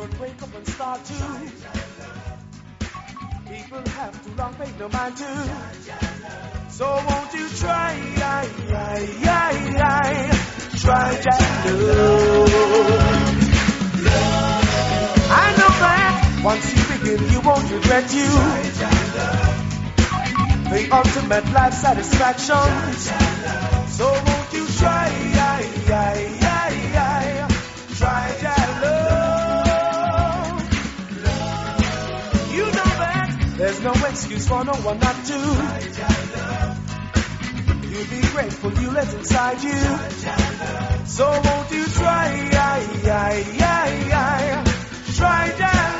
don't wake up and start to. People have to long pay no mind to. So won't you try, I, try that love. I know that once you begin, you won't regret you. The ultimate life satisfaction. So won't you try, excuse for no one not to. You'll be grateful you let inside you. So won't you try, I, I, I, try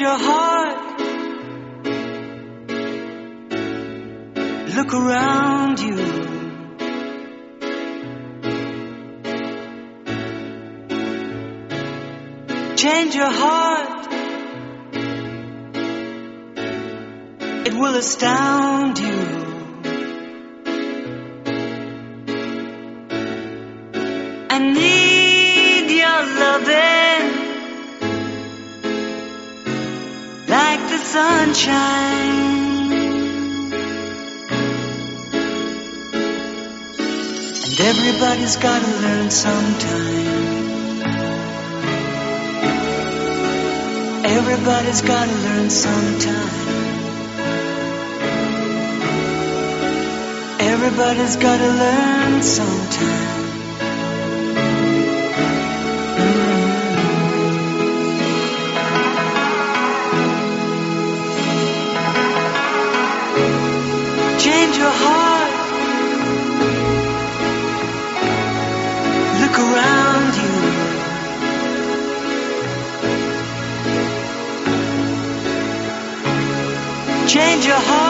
your heart. Look around you. Change your heart. It will astound you. I sunshine. And everybody's gotta learn sometime. Everybody's gotta learn sometime. Everybody's gotta learn sometime. Change your heart.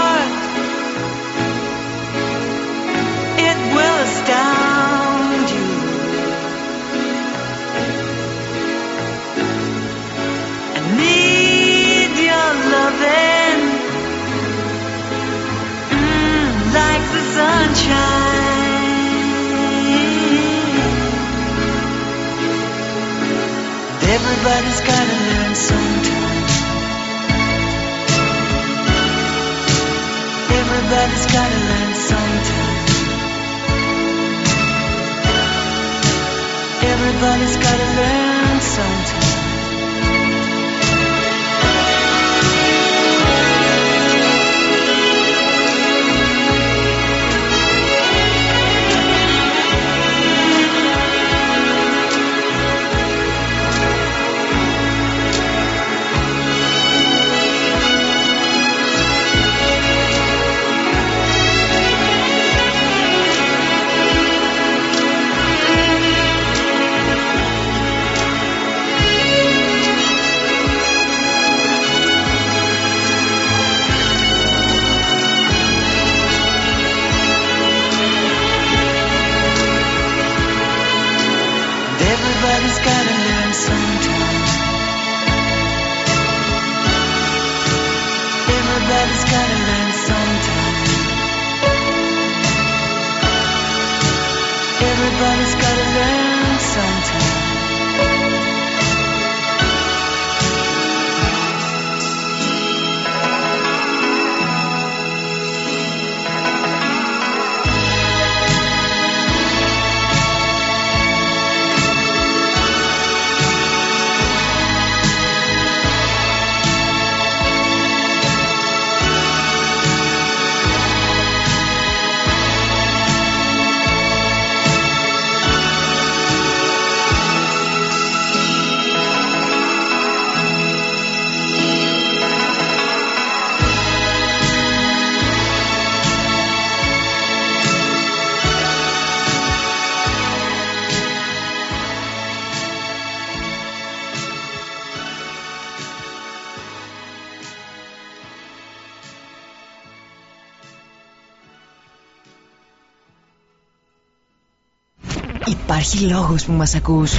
Υπάρχει λόγος που μας ακούς.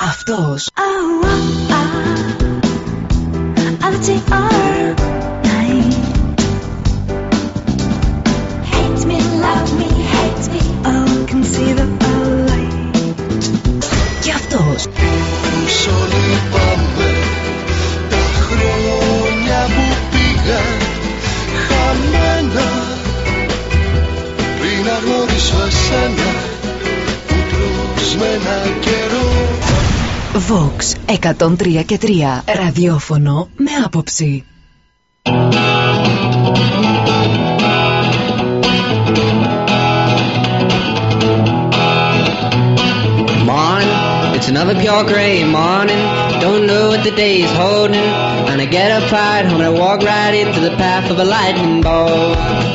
Αυτός. Oh, oh, oh. Vox 103 και 3. Ραδιόφωνο με άποψη. Morning, it's another pure gray morning. Don't know what the day is holding. And I get up right home and I walk right into the path of a lightning bolt.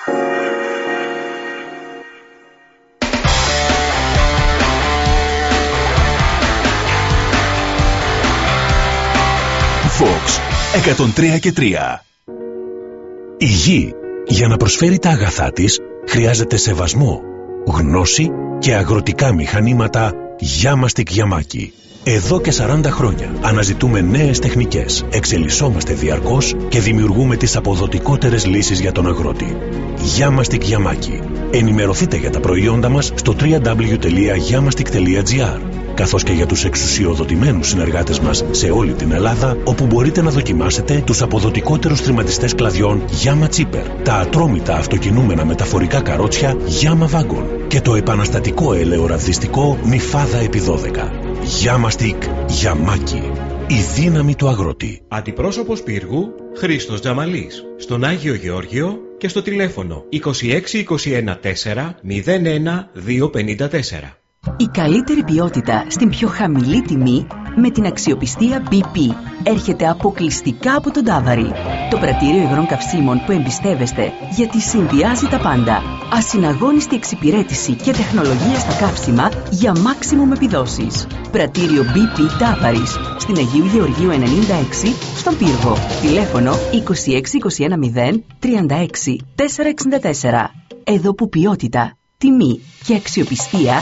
103 και 3 Η γη για να προσφέρει τα αγαθά της χρειάζεται σεβασμό, γνώση και αγροτικά μηχανήματα Γιάμαστικ Γιαμάκι. Εδώ και 40 χρόνια αναζητούμε νέες τεχνικές, εξελισσόμαστε διαρκώς και δημιουργούμε τις αποδοτικότερες λύσεις για τον αγρότη. Γιάμαστικ Γιαμάκι. Ενημερωθείτε για τα προϊόντα μας στο www.yamastik.gr καθώς και για τους εξουσιοδοτημένους συνεργάτες μας σε όλη την Ελλάδα, όπου μπορείτε να δοκιμάσετε τους αποδοτικότερους τριματιστές κλαδιών Yama Chipper, τα ατρόμητα αυτοκινούμενα μεταφορικά καρότσια Yama Wagon και το επαναστατικό ελαιοραδιστικό Μιφάδα επί 12. Yama Stick Yamaki. Η δύναμη του αγρότη. Αντιπρόσωπος πύργου Χρήστος Τζαμαλής. Στον Άγιο Γεώργιο και στο τηλέφωνο 26214 01254. Η καλύτερη ποιότητα στην πιο χαμηλή τιμή με την αξιοπιστία BP έρχεται αποκλειστικά από τον Τάβαρη. Το πρατήριο υγρών καυσίμων που εμπιστεύεστε γιατί συνδυάζει τα πάντα. Ασυναγώνιστη εξυπηρέτηση και τεχνολογία στα καύσιμα για maximum επιδόσεις. Πρατήριο BP Τάβαρης στην Αγίου Γεωργίου 96 στον Πύργο. Τηλέφωνο 26210 36 464. Εδώ που ποιότητα, τιμή και αξιοπιστία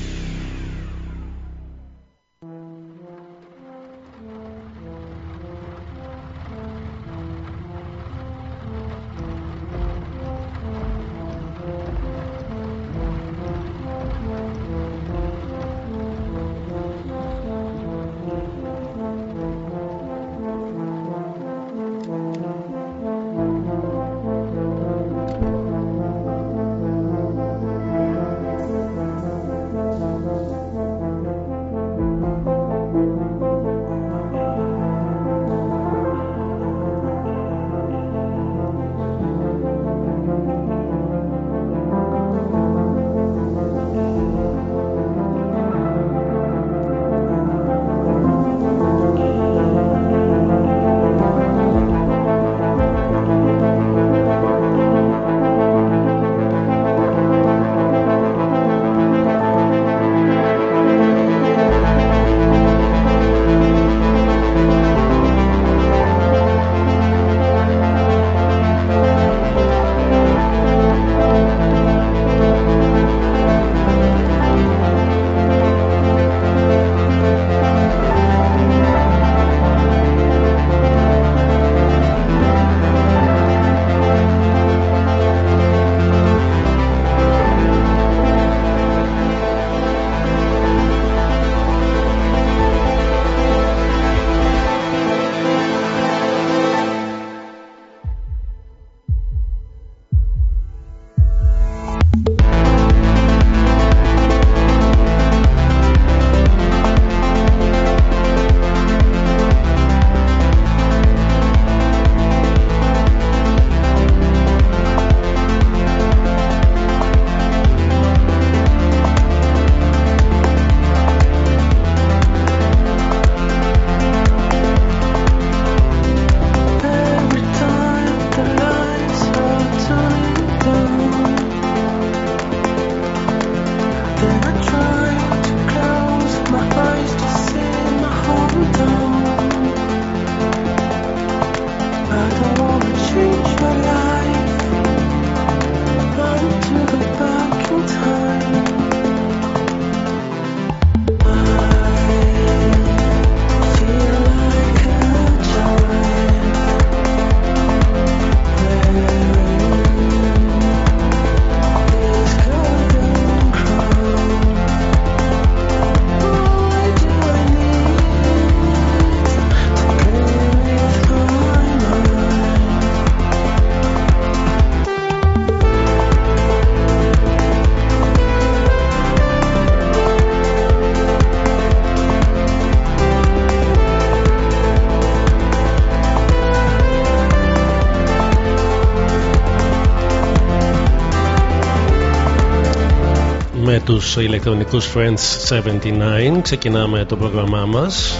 Τους ηλεκτρονικούς Friends 79 ξεκινάμε το πρόγραμμά μας.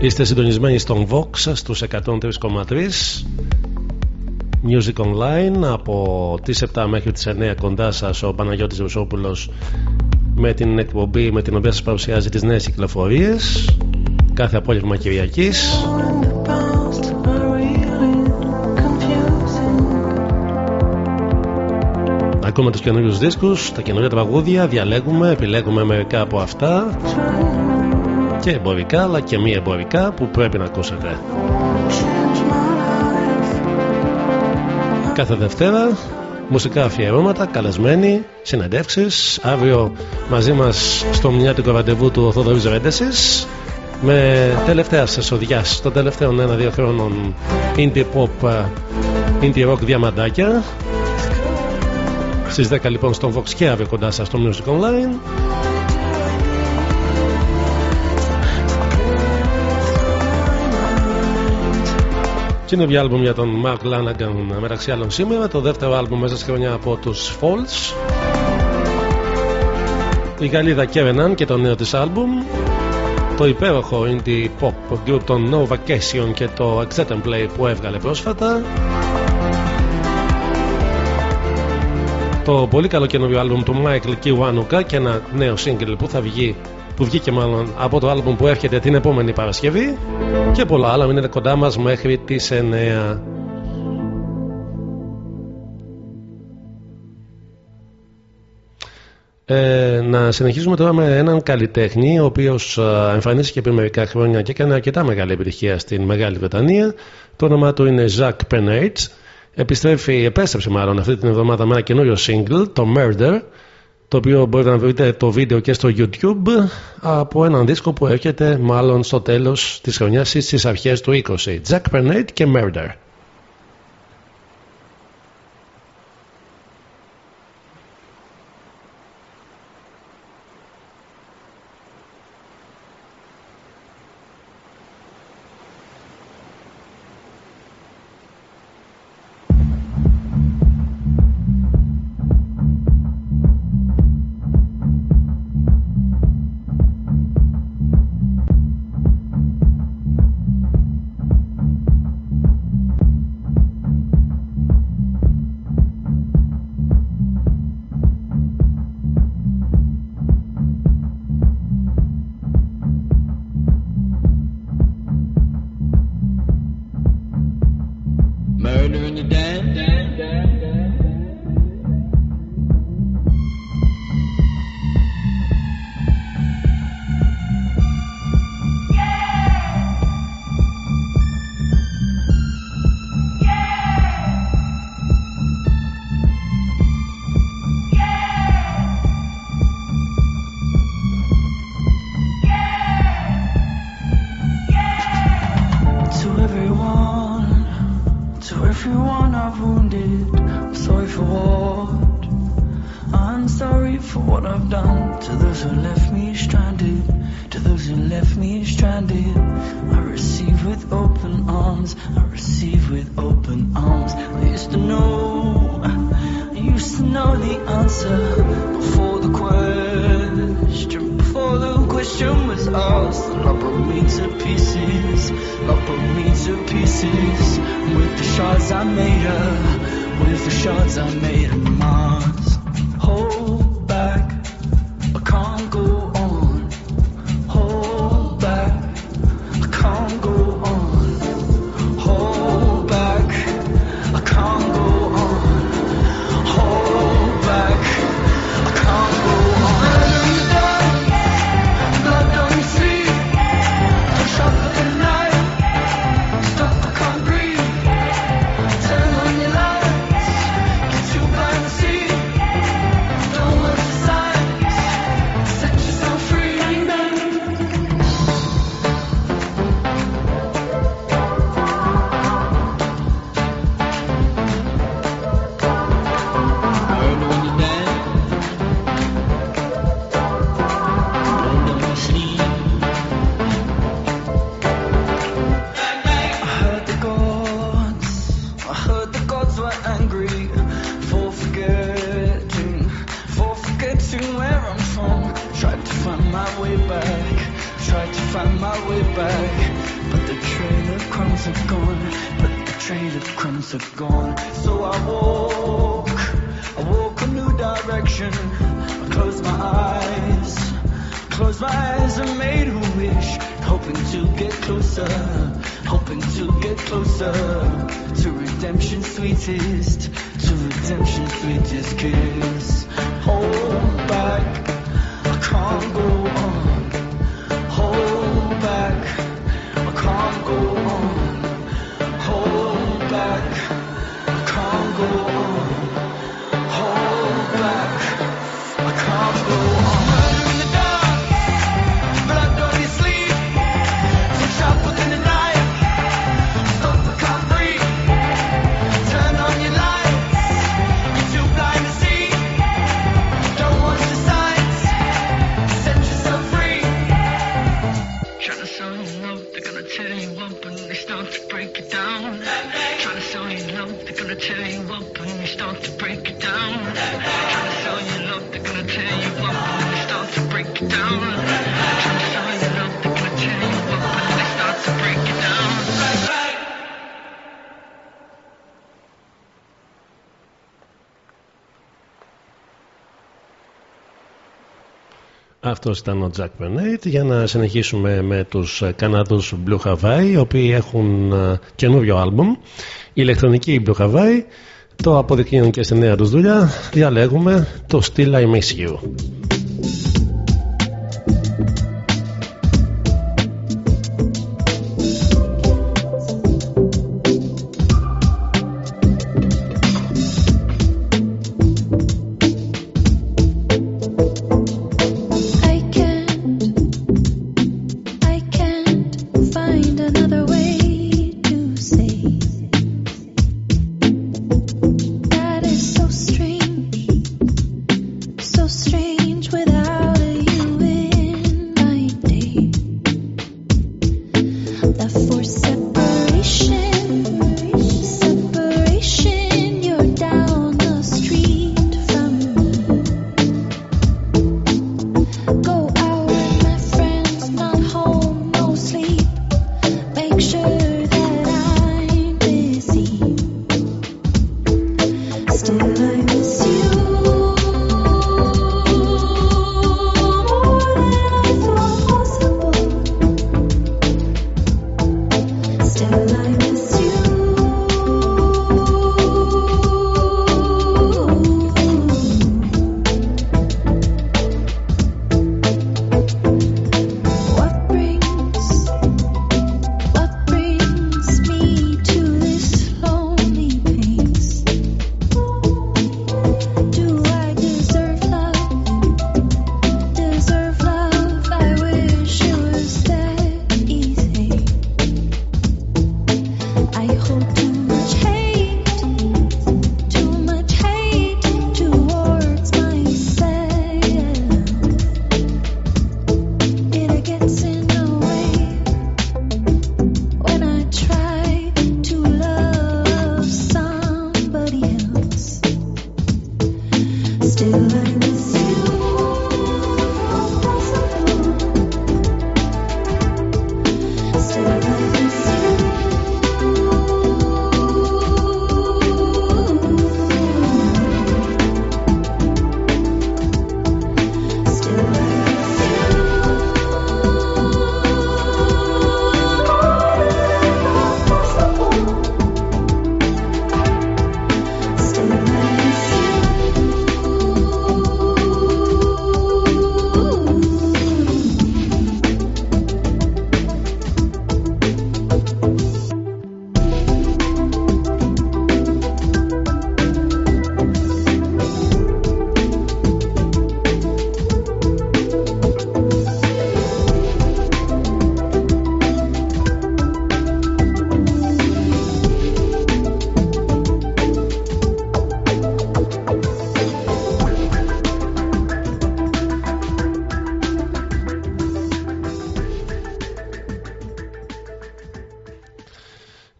Είστε συντονισμένοι στον Vox στους 103,3 Music Online από τις 7 μέχρι τις 9 κοντά σας ο Παναγιώτης Ρουσόπουλος με την εκπομπή με την οποία σας παρουσιάζει τις νέες κυκλοφορίες κάθε απόγευμα Κυριακής Ακούμε τους καινούριους δίσκους, τα καινούργια τραγούδια, διαλέγουμε, επιλέγουμε μερικά από αυτά και εμπορικά αλλά και μη εμπορικά που πρέπει να ακούσετε. Κάθε Δευτέρα μουσικά αφιερώματα, καλεσμένοι, συνεντεύξεις. Αύριο μαζί μας στο μνιάτικο ραντεβού του Θοδωρής Ρέντεσης με τελευταία σεσοδιάς των τελευταίων ένα-δύο χρόνων indie pop, indie rock διαμαντάκια στις 10 λοιπόν στον Vox και αύριο κοντά σας στο Music Online. Καινούργιο άλμπουμ για τον Mark Lanagan μεταξύ άλλων σήμερα. Το δεύτερο άλμπουμ μέσα στη χρονιά από τους Falls η Γαλλίδα Kerenan και το νέο της άλμπουμ. Το υπέροχο indie pop group των No Vacation και το Exit Play που έβγαλε πρόσφατα το πολύ καλό καινούριο άλμπουμ του Michael Kiwanuka και ένα νέο single που θα βγει που βγήκε μάλλον από το άλμπουμ που έρχεται την επόμενη Παρασκευή και πολλά άλλα. Μείνετε κοντά μας μέχρι τις 9 Ε, να συνεχίσουμε τώρα με έναν καλλιτέχνη ο οποίος εμφανίστηκε πριν μερικά χρόνια και έκανε αρκετά μεγάλη επιτυχία στην Μεγάλη Βρετανία. Το όνομά του είναι Zach Penate επιστρέφει, επέστρεψε μάλλον αυτή την εβδομάδα με ένα καινούριο single, το Murder, το οποίο μπορείτε να βρείτε το βίντεο και στο YouTube από έναν δίσκο που έρχεται μάλλον στο τέλος της χρονιάς ή στις αρχές του 20. Jack Pernate και Murder. Murder who left me stranded, to those who left me stranded. I receive with open arms, I receive with open arms. I used to know, I used to know the answer before the question, before the question was asked. The love broke me to pieces, love broke me to pieces. With the shards I made her, with the shards I made Αυτός ήταν ο Jack Για να συνεχίσουμε με τους ε, Καναδούς Blue Hawaii, οι οποίοι έχουν ε, καινούριο άλμπομ. Ηλεκτρονική Blue Hawaii. Το αποδεικνύουν και στη νέα τους δουλειά. Διαλέγουμε το Still I Miss You.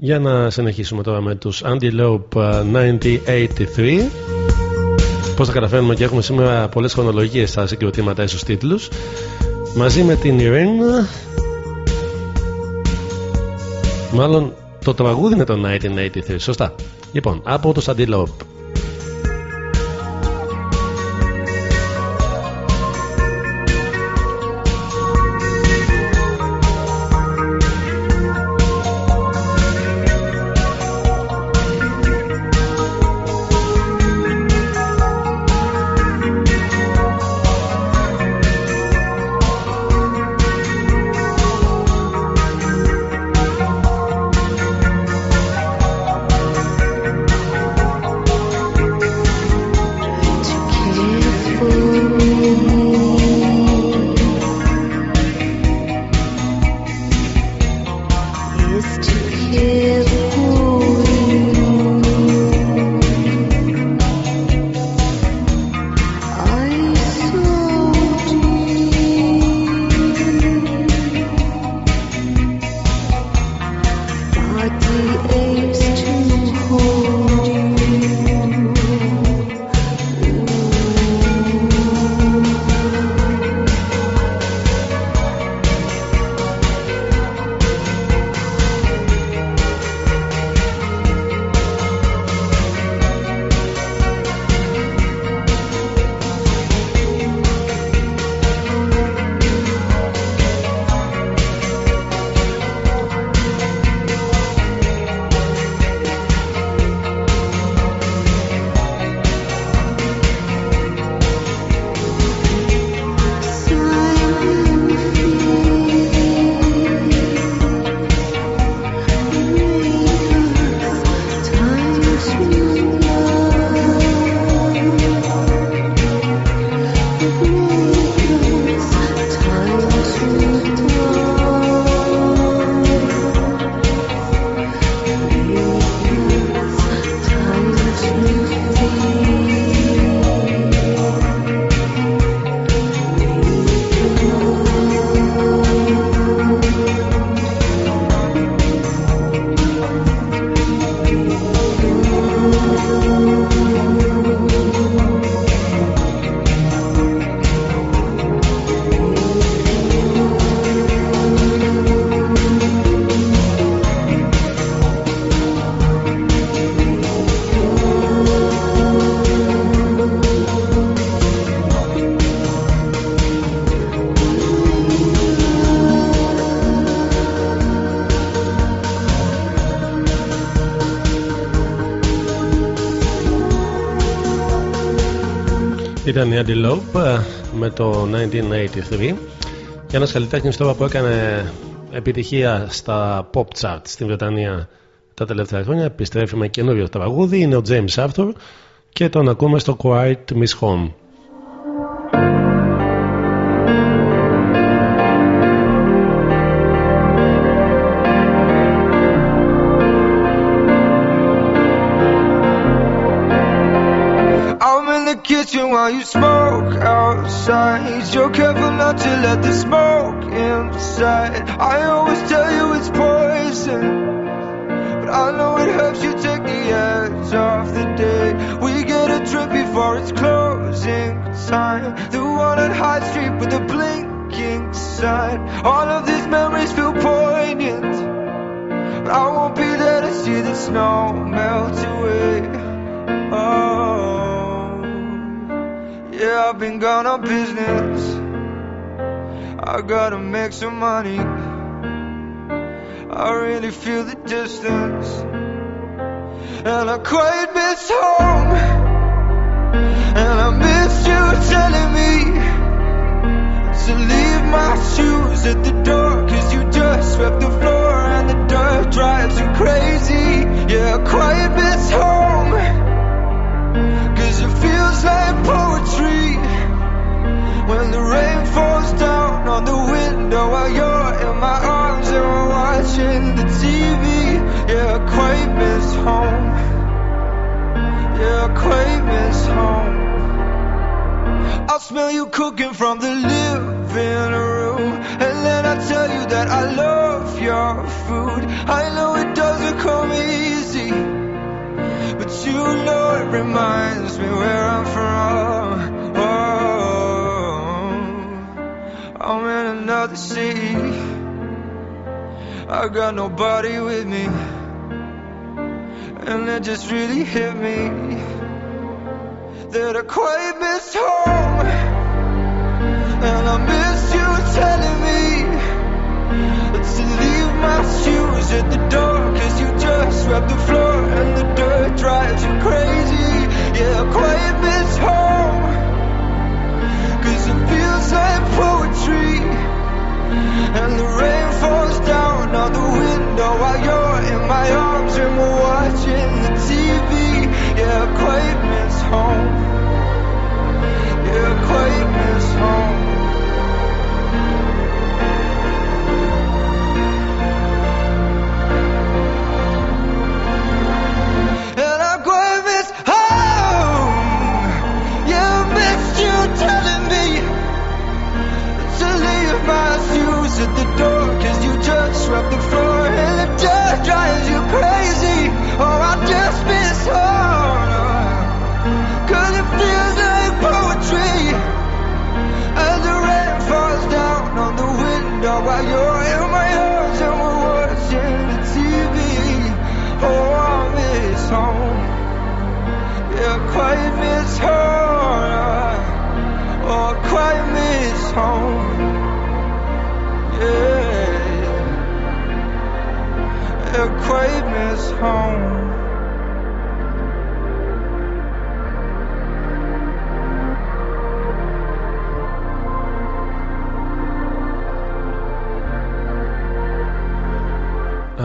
Για να συνεχίσουμε τώρα με τους Antelope ε, 1983 Πώς θα καταφέρουμε και έχουμε σήμερα πολλές χρονολογίες στα συγκροτήματα ίσως τίτλους. Μαζί με την Irene Μάλλον το τραγούδι είναι το 1983, σωστά. Λοιπόν, από τους Antelope Ήταν η Antelope ε, με το 1983 και ένας καλλιτέχνης τώρα που έκανε επιτυχία στα pop charts στην Βρετανία τα τελευταία χρόνια επιστρέφει με καινούριο τραγούδι είναι ο James Arthur και τον ακούμε στο Quiet Miss Home while you smoke outside. You're careful not to let the smoke inside. I always tell you it's poison, but I know it helps you take the edge off the day. We get a drink before it's closing time. The one on High Street with the blinking sign. All of these memories feel poignant, but I won't be there to see the snow melt away. I've been gone on business. I gotta make some money. I really feel the distance, and I quite miss home. And I miss you telling me to leave my shoes at the door, cause you just swept the floor and the dirt drives you crazy. Yeah, I quite miss home. Cause it feels like poetry When the rain falls down on the window While you're in my arms and we're watching the TV Yeah, I quite miss home. Yeah, I quite miss home. I'll smell you cooking from the living room. And then I tell you that I love your food. I know it doesn't come easy but you know it reminds me where I'm from. I'm in another city. I got nobody with me. And it just really hit me that I quite miss home. And I miss you telling me to leave my shoes at the door. Cause you just swept the floor and the dirt drives you crazy. Yeah, I quite miss home. Poetry. And the rain falls down on the window while you're in my arms and we're watching the TV. Yeah, I quite miss home. Yeah, I quite miss home. At the door Cause you just swept the floor and the dirt drives you crazy. Oh, I just miss home quite miss home.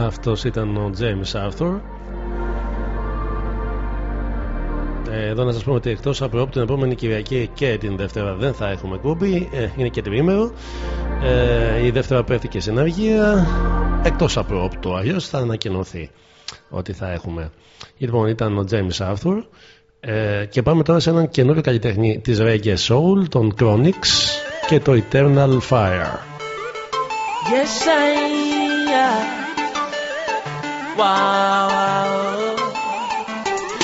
Αυτός ήταν ο James Arthur. Ε, Εδώ να σας πούμε ότι εκτός από την επόμενη Κυριακή και την Δευτέρα δεν θα έχουμε κούμπι ε, Είναι και τρίμερο ε, Η Δευτέρα πέφτει στην αργία Εκτός από όπτω αλλιώς θα ανακοινωθεί ότι θα έχουμε Λοιπόν ήταν ο James Arthur ε, Και πάμε τώρα σε έναν καινούριο καλλιτέχνη της Reggae Soul Τον Chronix και το Eternal Fire Yes, I Wow.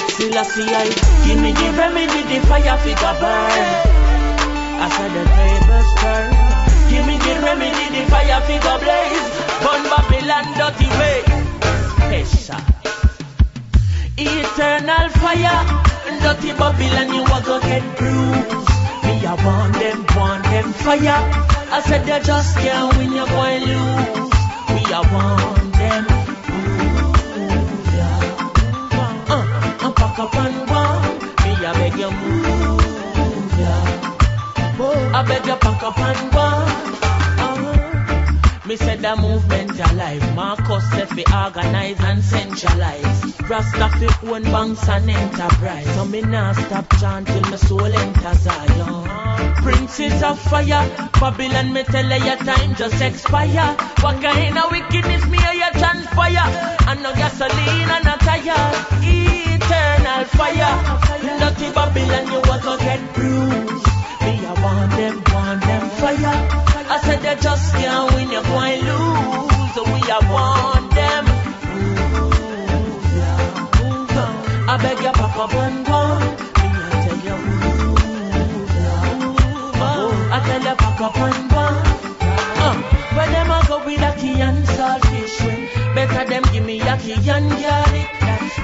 Still I see I give me the remedy, the fire figure burn. I said the tables turn. Give me the remedy, the fire figure blaze. Burn Babylon dirty way. Hesha. Eternal fire, dirty Babylon, you a go get bruised. Me I want them, want them fire. I said they just can't win, you're going lose. We I want them. Uh, uh, pack up and walk. Me I beg you move, yeah. I beg you pack up and walk. Me said the movement alive. Marcus said we organize and centralize. Rasta fi own banks and enterprise. So me nah stop chant till my soul enter Zion. Princes of fire, Babylon me tell her your time just expire. What kind of wickedness me a transpire? And no gasoline and no tire. Eternal fire, dirty Babylon you a get bruised. Me I want them, want them fire. I said they just can't win, you going lose. So we I want them. I beg you pack up and go. Me I tell you Oh, I tell you pack up and go. Uh, where them a go with a key and saltfish Better them give me a key and garlic.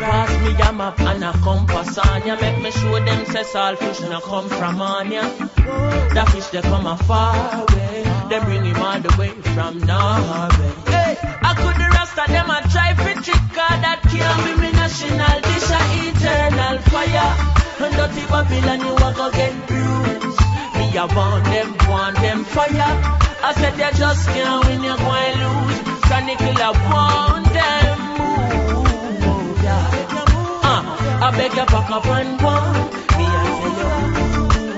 Pass me a map and a compass on ya. Make me show them say saltfish no come from on ya. The fish they come a far away. They bring him all the way from Norway. Hey, I could the rest them a try for trick cause that can't be me national dish a eternal fire. And dirty Babylon you a go get bruised. Me a want them, want them fire. I said they just can't win, you going lose. Sunny killer want them I beg you pack up and go. Me I tell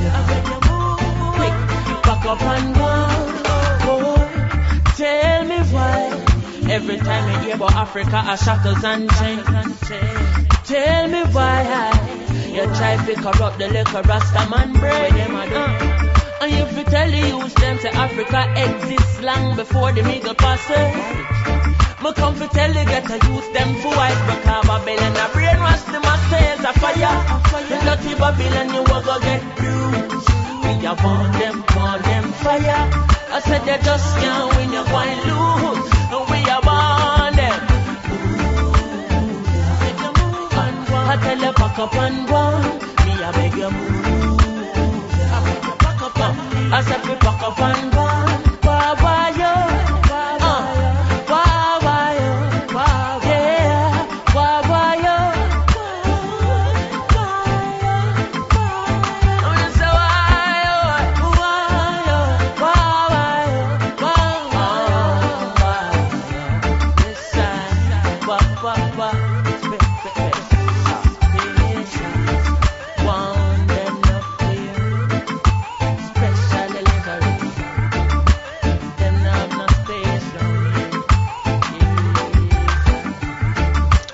you. I beg you move, quick, pack up and go. Boy, tell me why. Every time I hear about Africa, I shackles and chains. Tell me why you try to corrupt the liquor Rasta man brain. Uh. And if you tell the youth them say Africa exists long before the middle passage. Me come to tell you get a youth them for white because Babylon a brainwash them the masses a fire. The dirty Babylon you a go get bruised. We Me I them, want them fire. I said they just can't win, you're going lose. And we I want them. I tell you pack up and go. Me I beg you move. I you I said we pack up and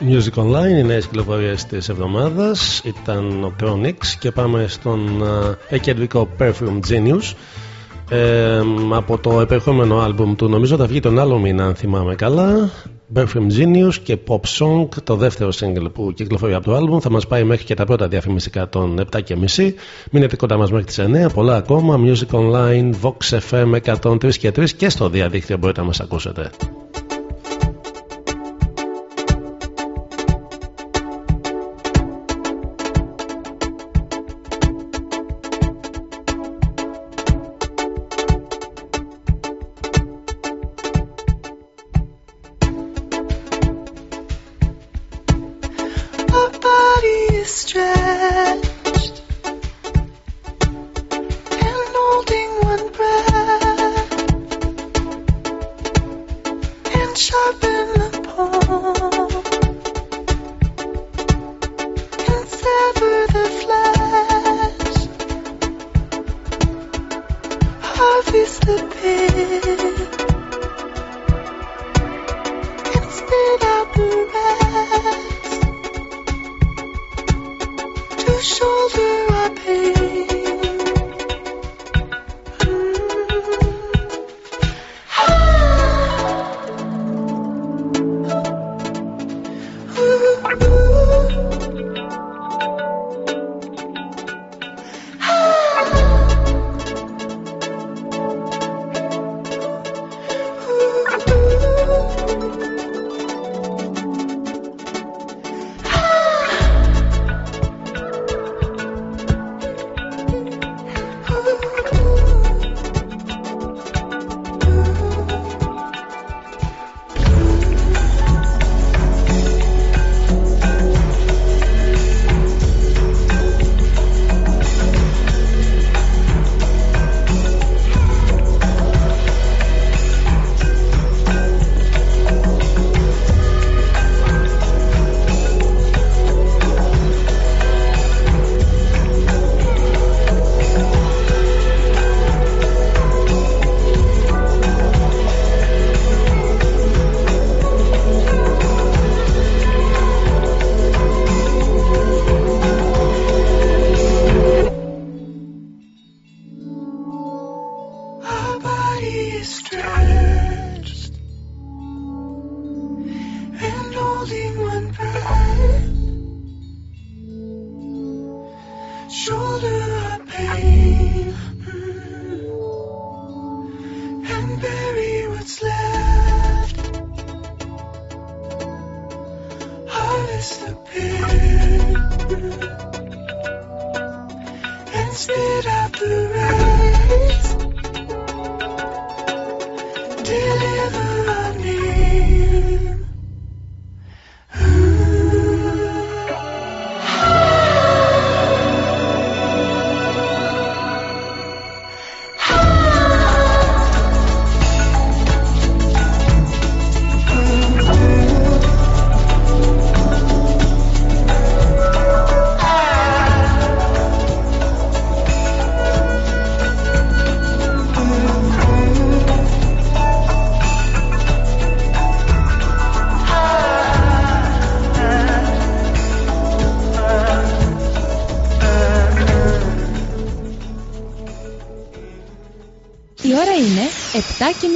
Music Online, οι νέες κυκλοφορίες της εβδομάδας ήταν ο Chronix και πάμε στον uh, εκεντρικό Perfume Genius. Ε, από το επερχόμενο άλμπουμ του, νομίζω θα βγει τον άλλο μήνα, αν θυμάμαι καλά. Perfume Genius και Pop Song, το δεύτερο single που κυκλοφορεί από το άλμπουμ, θα μας πάει μέχρι και τα πρώτα διαφημιστικά των 7.30. Μείνετε κοντά μας μέχρι τις 9, πολλά ακόμα. Music Online, Vox FM 103 και 3 και στο διαδίκτυο μπορείτε να μας ακούσετε.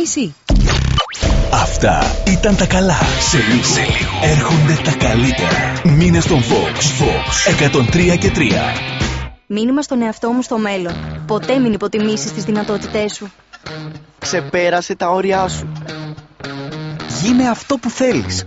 7 και μισή. Αυτά ήταν τα καλά. Σε λίγο, σε λίγο. έρχονται τα καλύτερα. Μήνε στον Vox. Vox 103 και 3. Μήνυμα στον εαυτό μου στο μέλλον. Ποτέ μην υποτιμήσεις τις δυνατότητές σου. Ξεπέρασε τα όρια σου. Γίνε αυτό που θέλεις.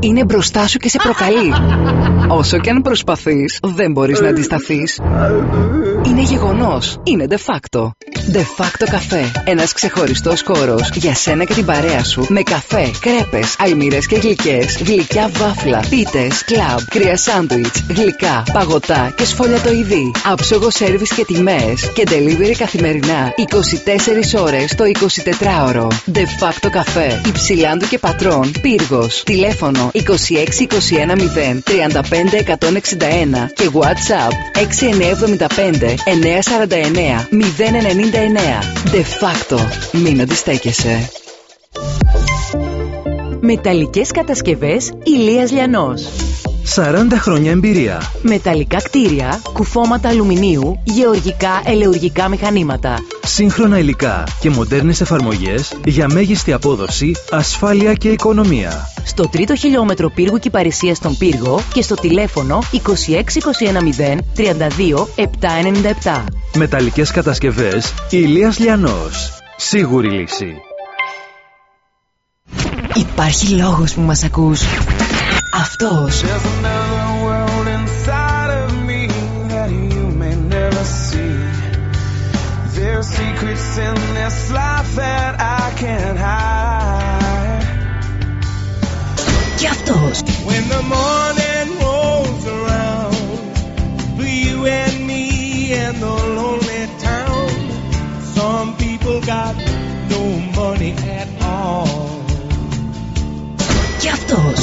Είναι μπροστά σου και σε προκαλεί. Όσο και αν προσπαθείς, δεν μπορείς να αντισταθείς. Είναι γεγονός. Είναι de facto. De facto καφέ. Ένας ξεχωριστός χώρος για σένα και την παρέα σου. Με καφέ, κρέπες, αλμύρες και γλυκές, γλυκιά βάφλα, πίτες, κλαμπ, κρύα σάντουιτς, γλυκά, παγωτά και σφολιατοειδή. Άψογο σέρβις και τιμές και delivery καθημερινά 24 ώρες το 24ωρο. De facto καφέ. Υψηλάντου και πατρών. Πύργος. Τηλέφωνο 26 21 0 35 161 και WhatsApp 6975 949 099. De facto. Μην αντιστέκεσαι. Μεταλλικές κατασκευές Ηλίας Λιανός. 40 χρόνια εμπειρία. Μεταλλικά κτίρια, κουφώματα αλουμινίου, γεωργικά ελεουργικά μηχανήματα. Σύγχρονα υλικά και μοντέρνες εφαρμογές για μέγιστη απόδοση, ασφάλεια και οικονομία. Στο τρίτο χιλιόμετρο πύργου Κυπαρισίας στον Πύργο και στο τηλέφωνο 26210 32 797. Μεταλλικές κατασκευές Ηλίας Λιανός. Σίγουρη λύση. Υπάρχει λόγος που μας ακούς. Αυτός. There's another world inside of me that you may never see. There's secrets in this life that I can't hide. Και αυτός. When the morning rolls around, for you and me in the lonely town, some people got no money at all. Και αυτός.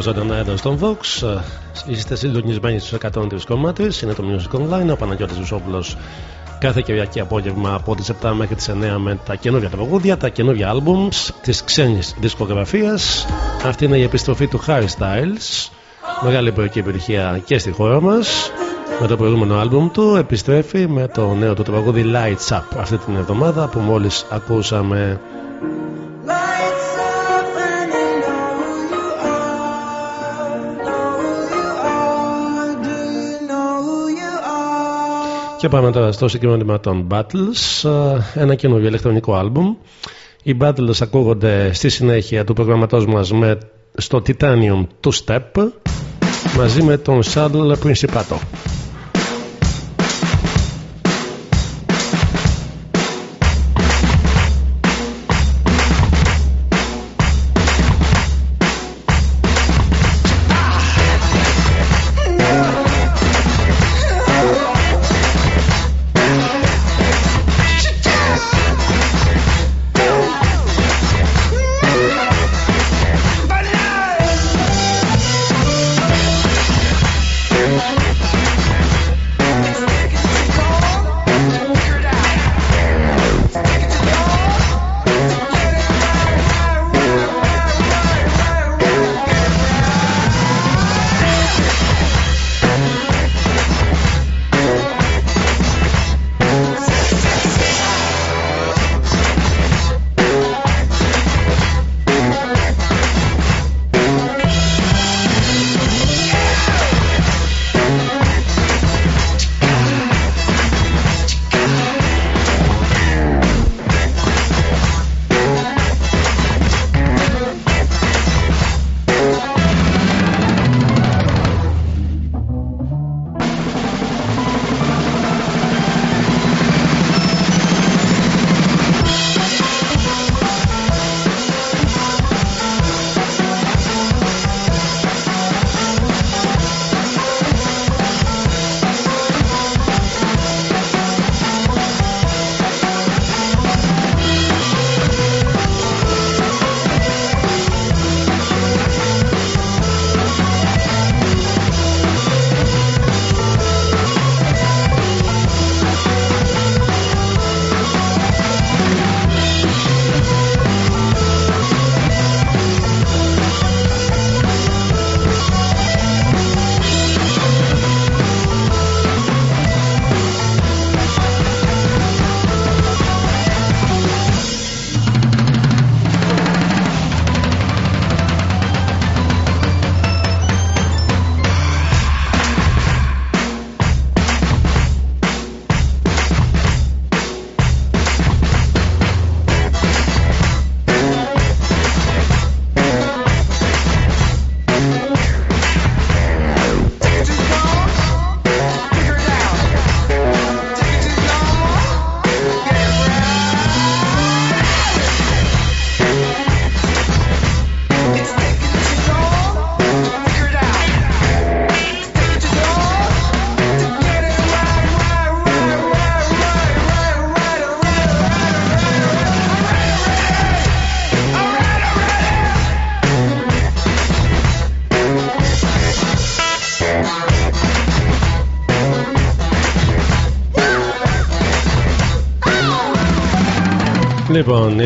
Συνεχίζουμε ζωντανά εδώ στον Vox. Είστε συντονισμένοι στου 103 κομμάτες. Είναι το Music Online. Ο Παναγιώτης Βουσόπουλος κάθε Κυριακή απόγευμα από τις 7 μέχρι τις 9 με τα καινούργια τραγούδια, τα καινούργια albums τη ξένη δισκογραφία. Αυτή είναι η επιστροφή του Harry Styles. Μεγάλη εμπορική επιτυχία και στη χώρα μας. Με το προηγούμενο άλμπουμ του επιστρέφει με το νέο του τραγούδι Lights Up αυτή την εβδομάδα που μόλις ακούσαμε. Και πάμε τώρα στο συγκεκριμένο των Battles, ε, ένα καινούργιο ηλεκτρονικό άλμπουμ. Οι Battles ακούγονται στη συνέχεια του προγραμματός μας με, στο Titanium 2 Step μαζί με τον Saddle Principato.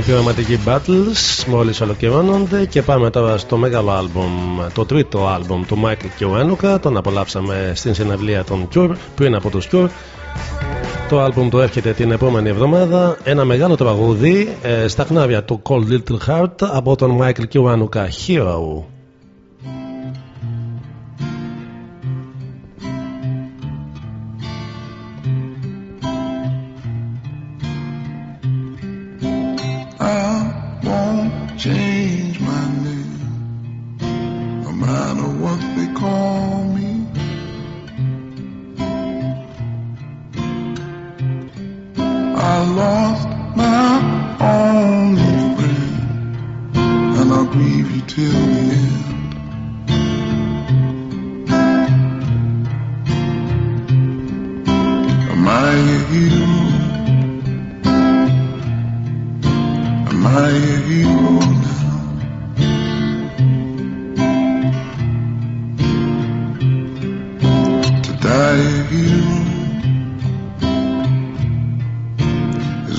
Λοιπόν, οι πειραματικοί Battles μόλις ολοκληρώνονται και πάμε τώρα στο μεγάλο άλμπουμ, το τρίτο άλμπουμ του Michael Kiwanuka. Τον απολαύσαμε στην συναυλία των Cure, πριν από τους Cure. Το άλμπουμ του έρχεται την επόμενη εβδομάδα. Ένα μεγάλο τραγούδι ε, στα χνάρια του Cold Little Heart από τον Michael Kiwanuka Hero.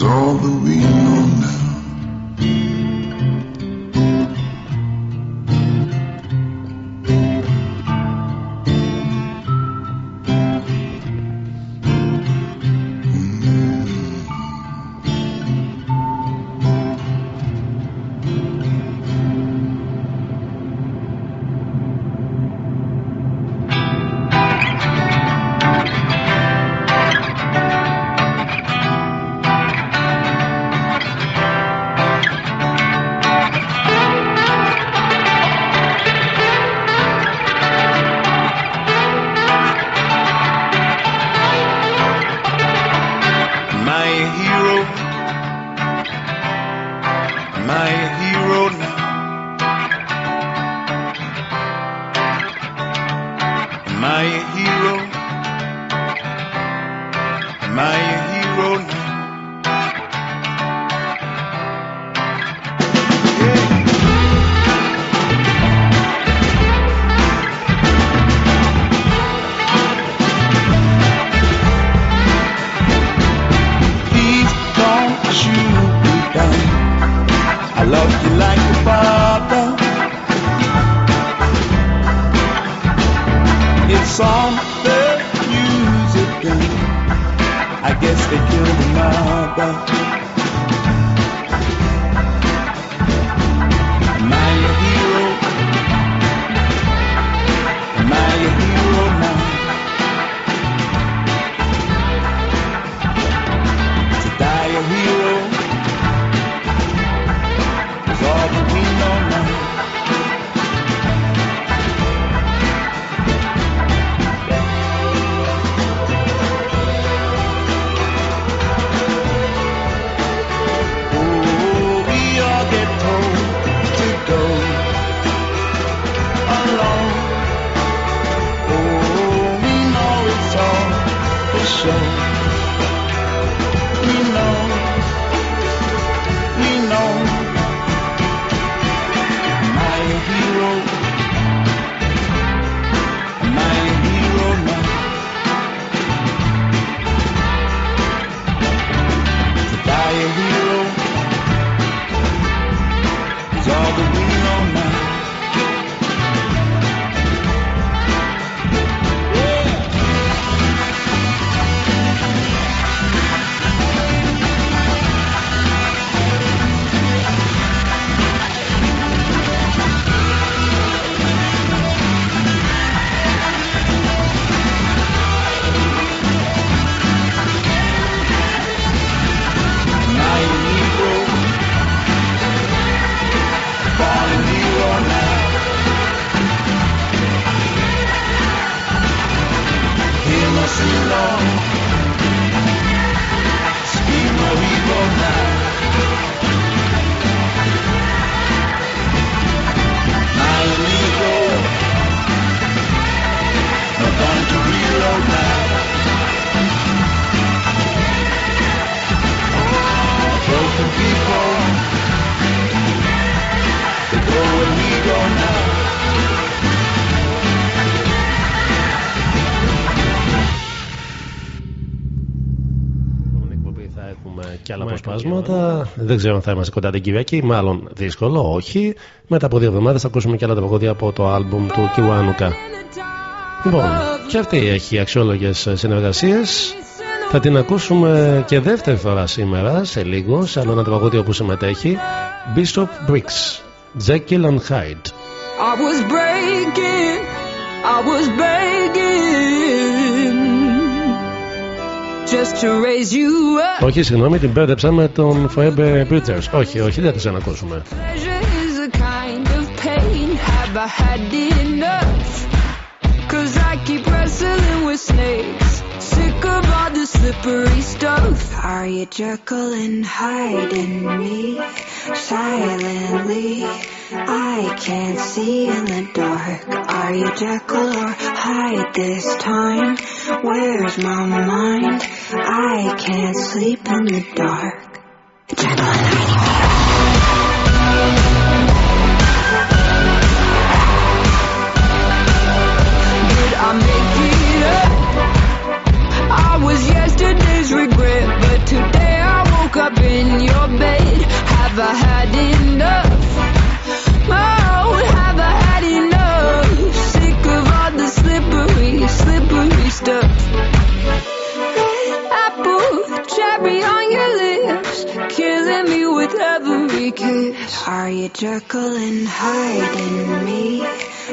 all that we know. Αποσπάσματα. Δεν ξέρω αν θα είμαστε κοντά την Κυριακή. Μάλλον δύσκολο, όχι. Μετά από δύο εβδομάδες θα ακούσουμε και άλλα τραγούδια από το άλμπουμ του Κιουάνουκα. Λοιπόν, και αυτή έχει αξιόλογες συνεργασίες. Θα την ακούσουμε και δεύτερη φορά σήμερα, σε λίγο, σε άλλο ένα τραγούδι όπου συμμετέχει. Bishop Briggs, Jekyll and Hyde. I was breaking, I was begging Όχι, συγγνώμη, την μπέρδεψα με τον Forever Preachers. Όχι, όχι, δεν θα την ακούσουμε. Pleasure is a kind of pain. Have I had enough? Cause I keep wrestling with snakes. Sick of all the slippery stuff. Are you Jekyll and hiding me silently? I can't see in the dark. Are you Jekyll or Hyde this time? Where's my mind? I can't sleep in the dark. Gentle 94. Did I make it up? I was yesterday's regret, but today I woke up in your bed. Have I had enough? me on your lips, killing me with every kiss. Are you Jekyll and in me?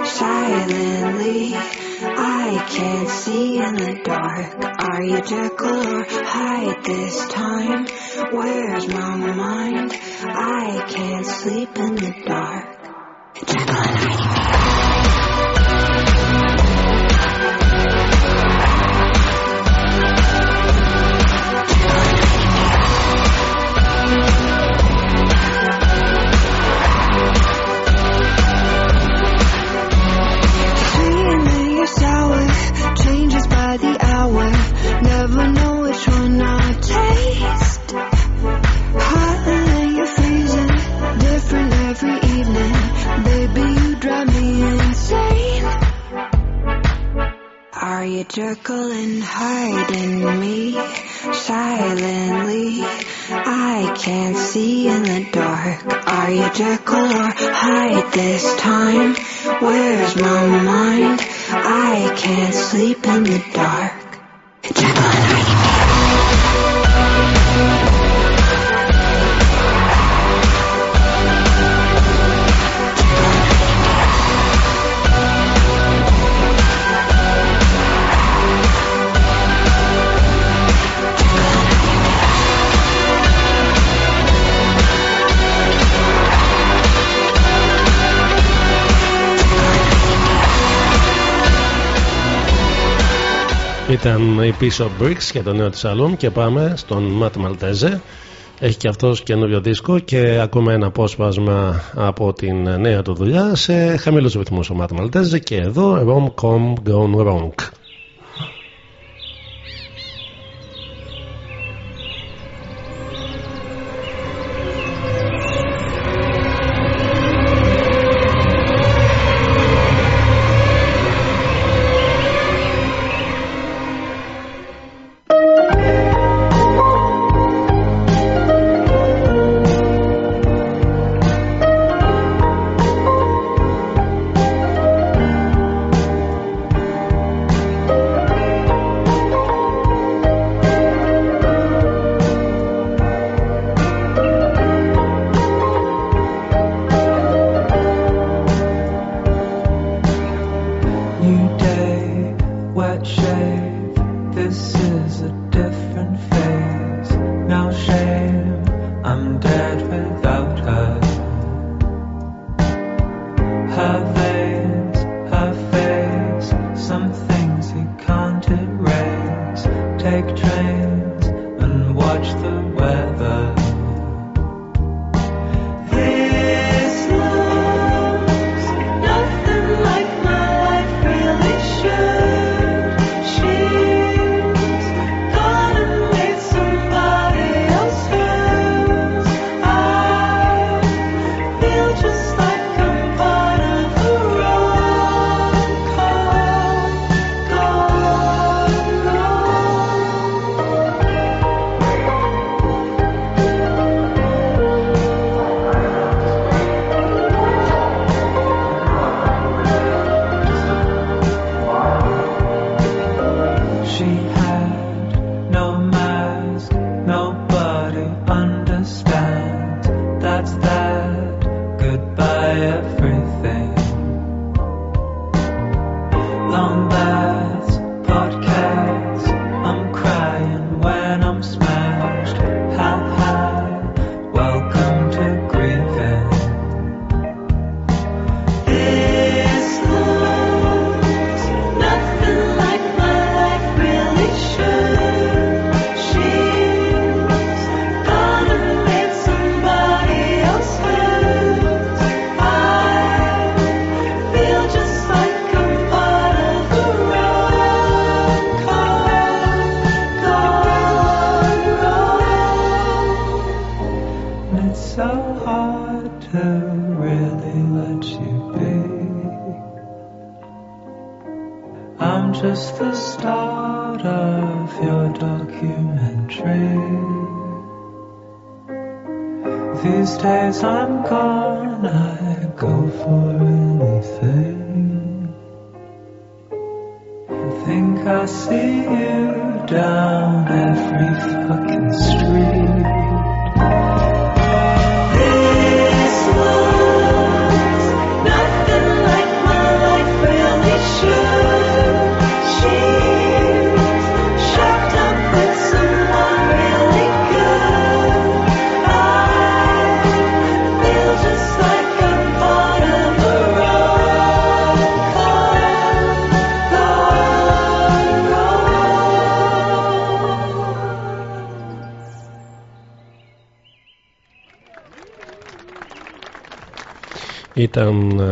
Silently, I can't see in the dark. Are you Jekyll or Hyde this time? Where's my mind? I can't sleep in the dark. Jekyll and Hyde. By the hour. Never know which one I Are you Hyde in me silently? I can't see in the dark. Are you Jekyll or Hyde this time? Where's my mind? I can't sleep in the dark. Jekyll and Hyde. Ήταν η πίσω Bricks και το νέο της άλμπουμ και πάμε στον Matt Maltese. Έχει και αυτός καινούριο δίσκο και ακόμα ένα απόσπασμα από την νέα του δουλειά σε χαμηλούς ρυθμούς ο Matt Maltese και εδώ Rom-Com Gone Wrong.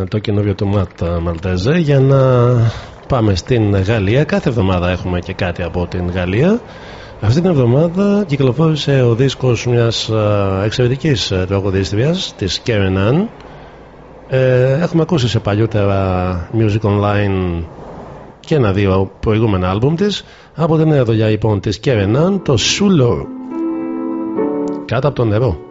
το καινούριο του Ματ Μαλτέζε για να πάμε στην Γαλλία. Κάθε εβδομάδα έχουμε και κάτι από την Γαλλία. Αυτή την εβδομάδα κυκλοφόρησε ο δίσκος μιας ε, εξαιρετικής ε, τραγουδίστριας της Karen Ann. Ε, έχουμε ακούσει σε παλιότερα Music Online και ένα-δύο προηγούμενα άλμπουμ της. Από την νέα δουλειά λοιπόν της Karen το σουλο Κάτω από το νερό.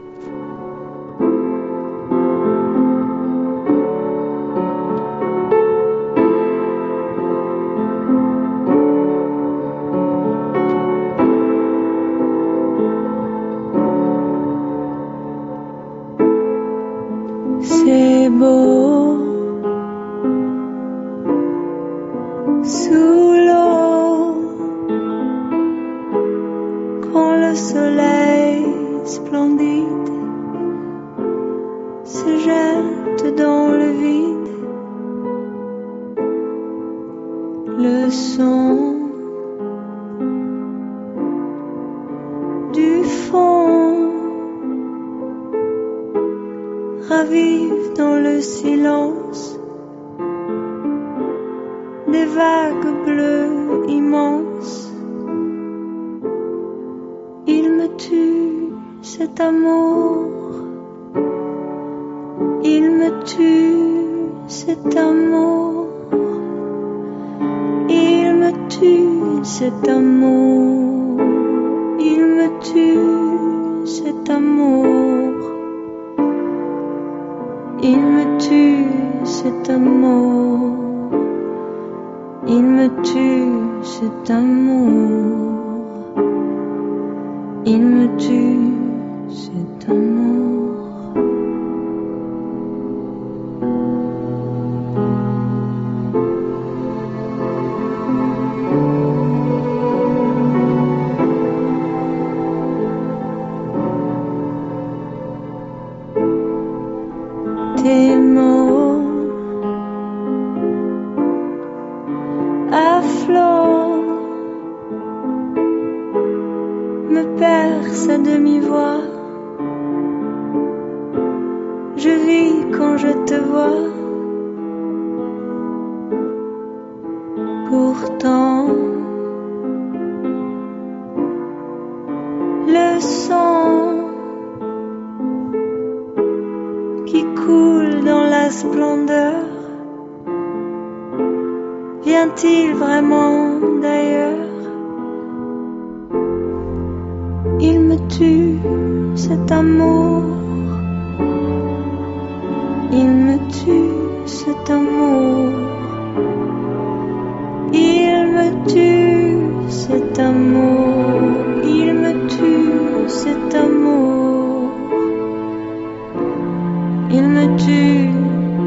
Il me tue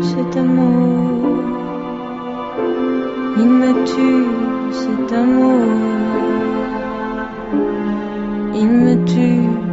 cet amour? Il me tue cet amour? Il me tue.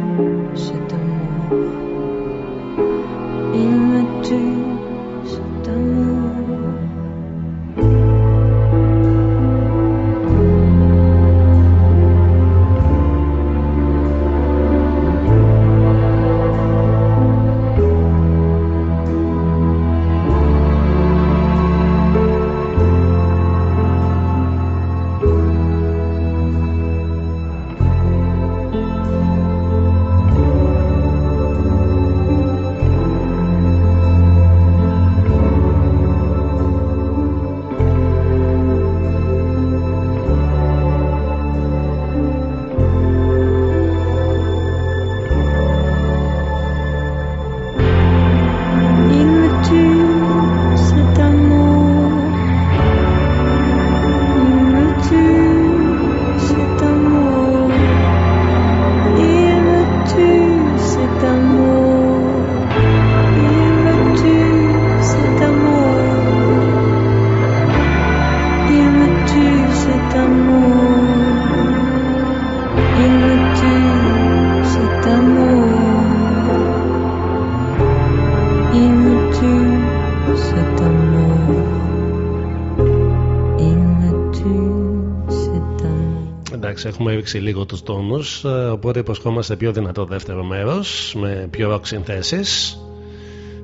λίγο τους τόνους, ε, οπότε υποσχόμαστε πιο δυνατό δεύτερο μέρος με πιο rock συνθέσεις.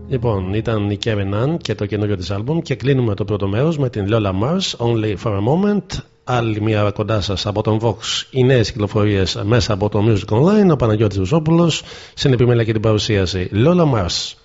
Λοιπόν, ήταν η Kevin Ann και το καινούριο της άλμπουμ και κλείνουμε το πρώτο μέρος με την Lola Mars Only for a Moment. Άλλη μία κοντά σας από τον Vox οι νέες κυκλοφορίες μέσα από το Music Online ο Παναγιώτης Βουσόπουλος στην επιμέλεια την παρουσίαση. Lola Mars.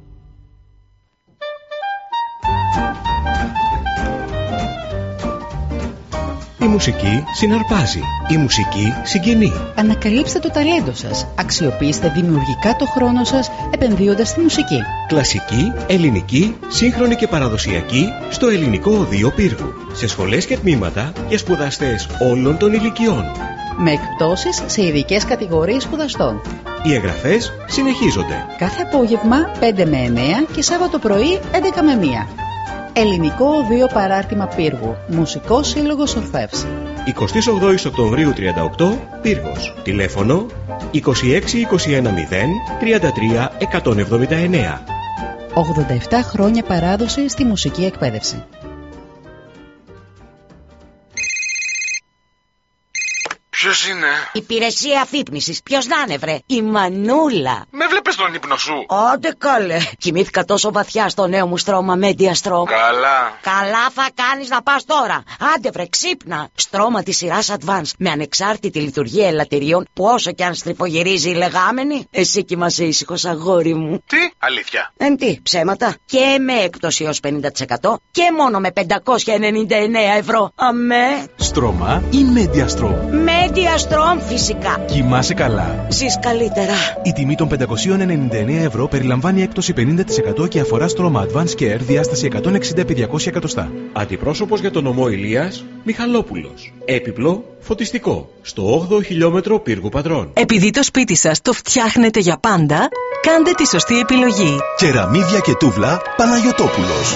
Μουσική συναρπάζει. Η μουσική συγκινεί. Ανακαλύψτε το ταλέντο σας. Αξιοποιήστε δημιουργικά το χρόνο σας επενδύοντας στη μουσική. Κλασική, ελληνική, σύγχρονη και παραδοσιακή στο ελληνικό οδείο πύργου. Σε σχολές και τμήματα για σπουδαστές όλων των ηλικιών. Με εκπτώσεις σε ειδικές κατηγορίες σπουδαστών. Οι εγγραφές συνεχίζονται. Κάθε απόγευμα 5 με 9 και Σάββατο πρωί 11 με 1. Ελληνικό Οδείο Παράρτημα Πύργου. Μουσικός Σύλλογος Ορφεύς. 28 Οκτωβρίου 38, Πύργος. Τηλέφωνο 26 21 0 33 179. 87 χρόνια παράδοση στη μουσική εκπαίδευση. Ποιος είναι; Υπηρεσία αφύπνισης. Ποιος να είναι, βρε; Η Μανούλα. Με βλέπεις τον ύπνο σου; Άντε καλέ. Κοιμήθηκα τόσο βαθιά στο νέο μου στρώμα Media Strom. Καλά. Καλά θα κάνεις να πας τώρα. Άντε βρε ξύπνα. Στρώμα της σειράς Advance με ανεξάρτητη λειτουργία ελαττηρίων που όσο και αν στριφογυρίζει η λεγάμενη. Εσύ κοιμάσαι ήσυχος αγόρι μου. Τι, αλήθεια. Εν τι, ψέματα. Και με έκπτωση ως 50% και μόνο με 599 ευρώ. Αμέ. Στρώμα ή Mediastrom. Media καρδιαστρών φυσικά. Κοιμάσαι καλά. Ζεις καλύτερα. Η τιμή των 599 ευρώ περιλαμβάνει έκπτωση 50% και αφορά στρώμα Advanced Care διάσταση 160-200 εκατοστά. Αντιπρόσωπος για τον ομό Ηλίας, Μιχαλόπουλος. Έπιπλο, φωτιστικό. Στο 8ο χιλιόμετρο πύργου Πατρών. Επειδή το σπίτι σας το φτιάχνετε για πάντα, κάντε τη σωστή επιλογή. Κεραμίδια και τούβλα Παναγιωτόπουλος.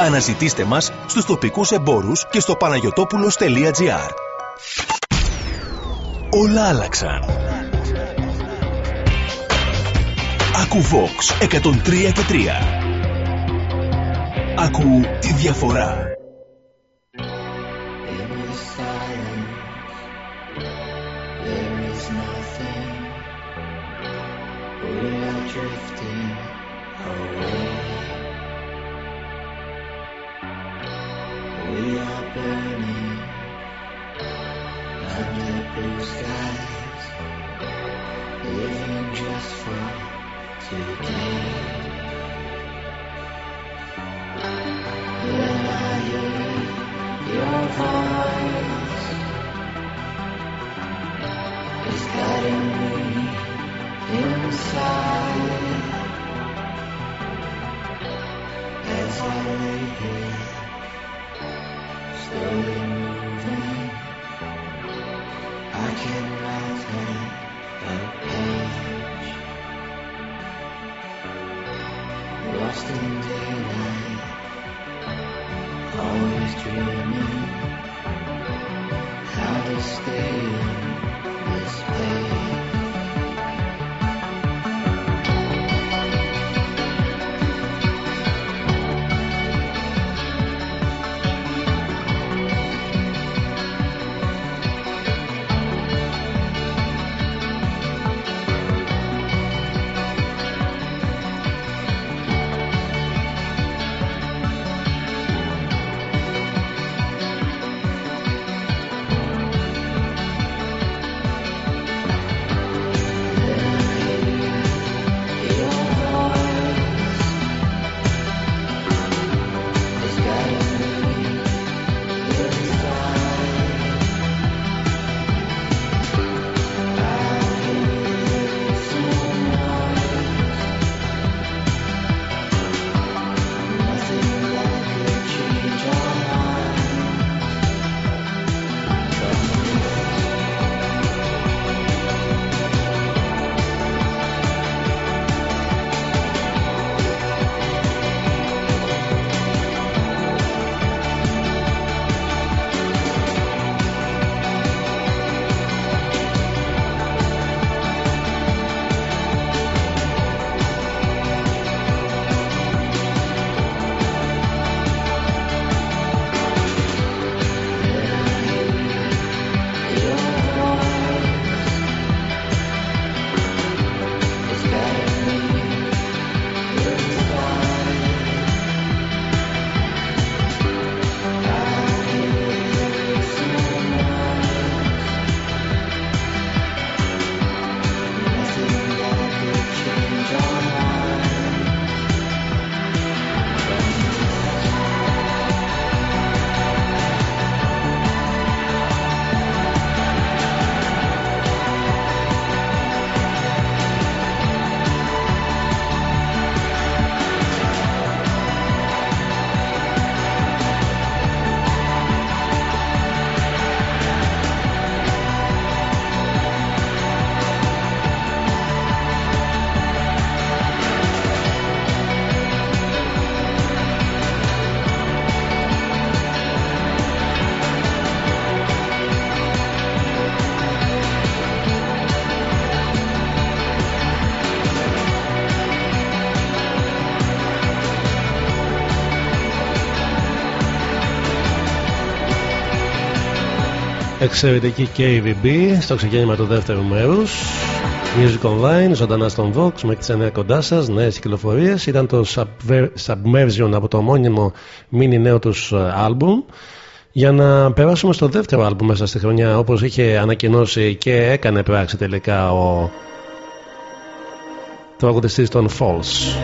Αναζητήστε μας στους τοπικούς εμπόρους και στο παναγιωτόπουλος.gr Όλα άλλαξαν. Ακού Vox 103 και 3. Ακού τη διαφορά. We are burning under blue skies, living just for today. Your me inside as I lay here stay in this place. Εξαιρετική KVB στο ξεκίνημα του δεύτερου μέρους. Music Online, ζωντανά στον Vox, μέχρι τις 9 κοντά σας. Νέες κυκλοφορίες. Ήταν το Submersion από το μόνιμο mini νέο τους album. Για να περάσουμε στο δεύτερο album μέσα στη χρονιά, όπως είχε ανακοινώσει και έκανε πράξη τελικά ο τραγουδιστής των Falls.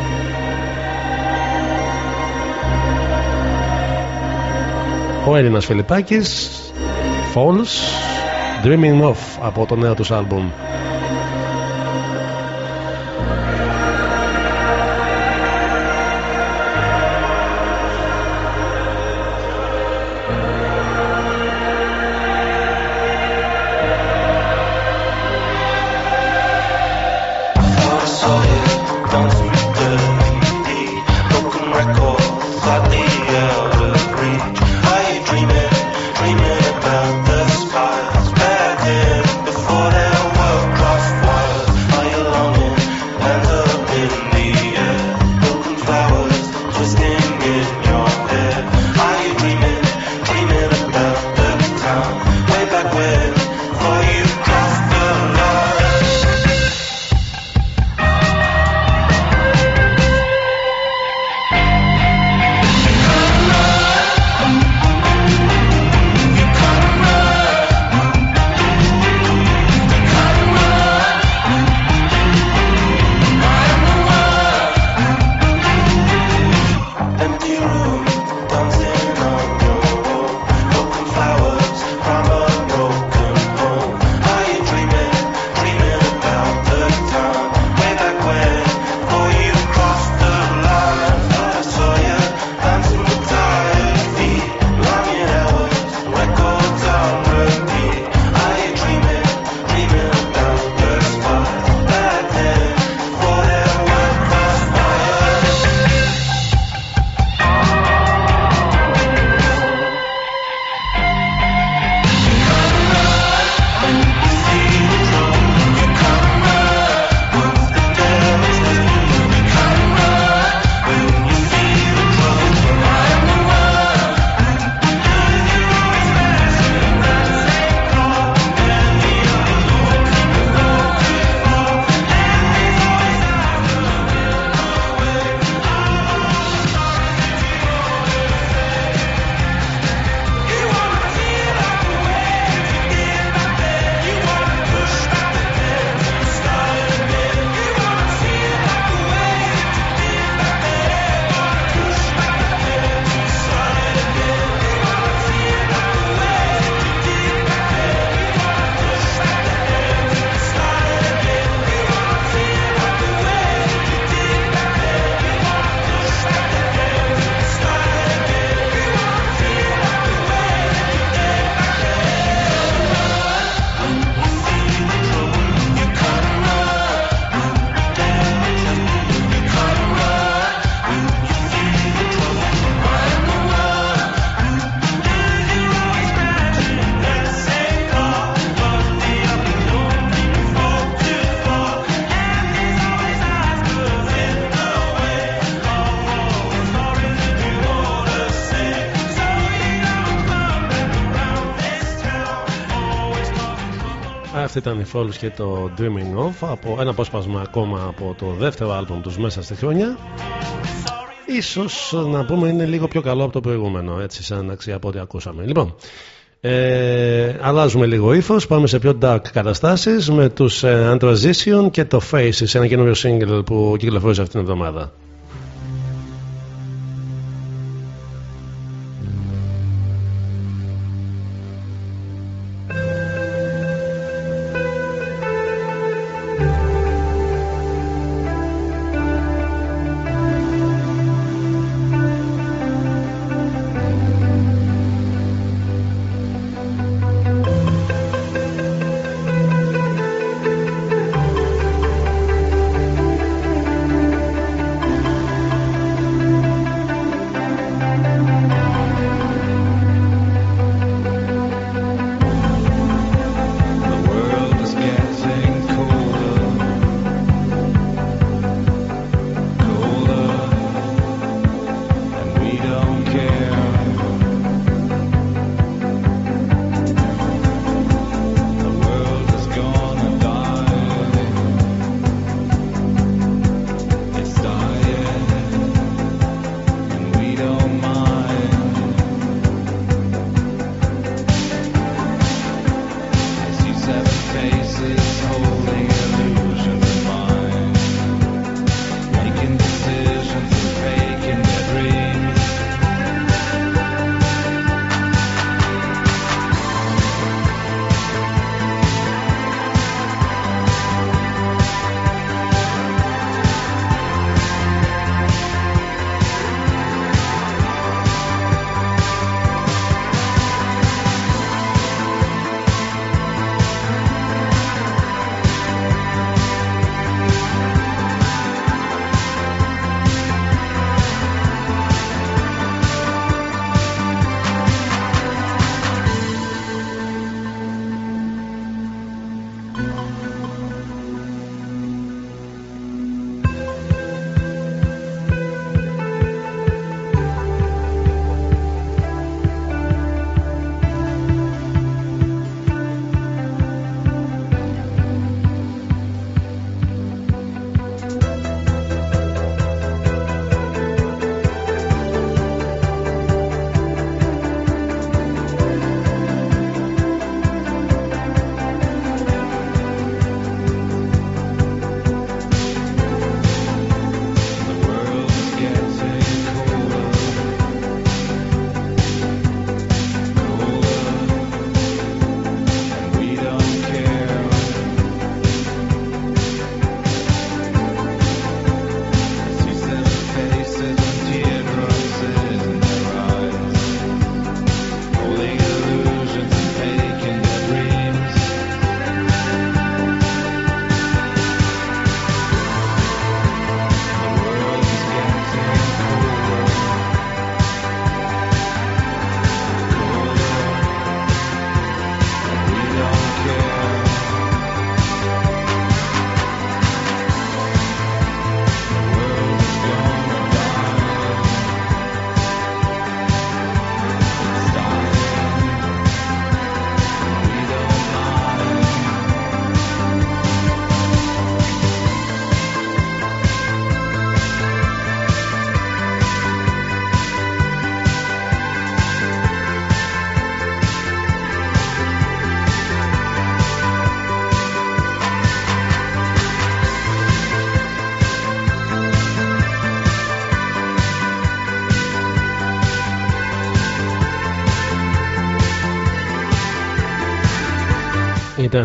Ο Έλληνας Φιλιππάκης Falls Dreaming Of από το νέο τους άλμπουμ ήταν η Falls και το Dreaming Of από ένα απόσπασμα ακόμα από το δεύτερο άλμπομ τους μέσα στη χρόνια. Ίσως να πούμε είναι λίγο πιο καλό από το προηγούμενο έτσι σαν αξία από ό,τι ακούσαμε. Λοιπόν ε, αλλάζουμε λίγο ύφος, πάμε σε πιο dark καταστάσεις με τους ε, Antransition και το Faces ένα καινούριο single που κυκλοφόρησε αυτήν την εβδομάδα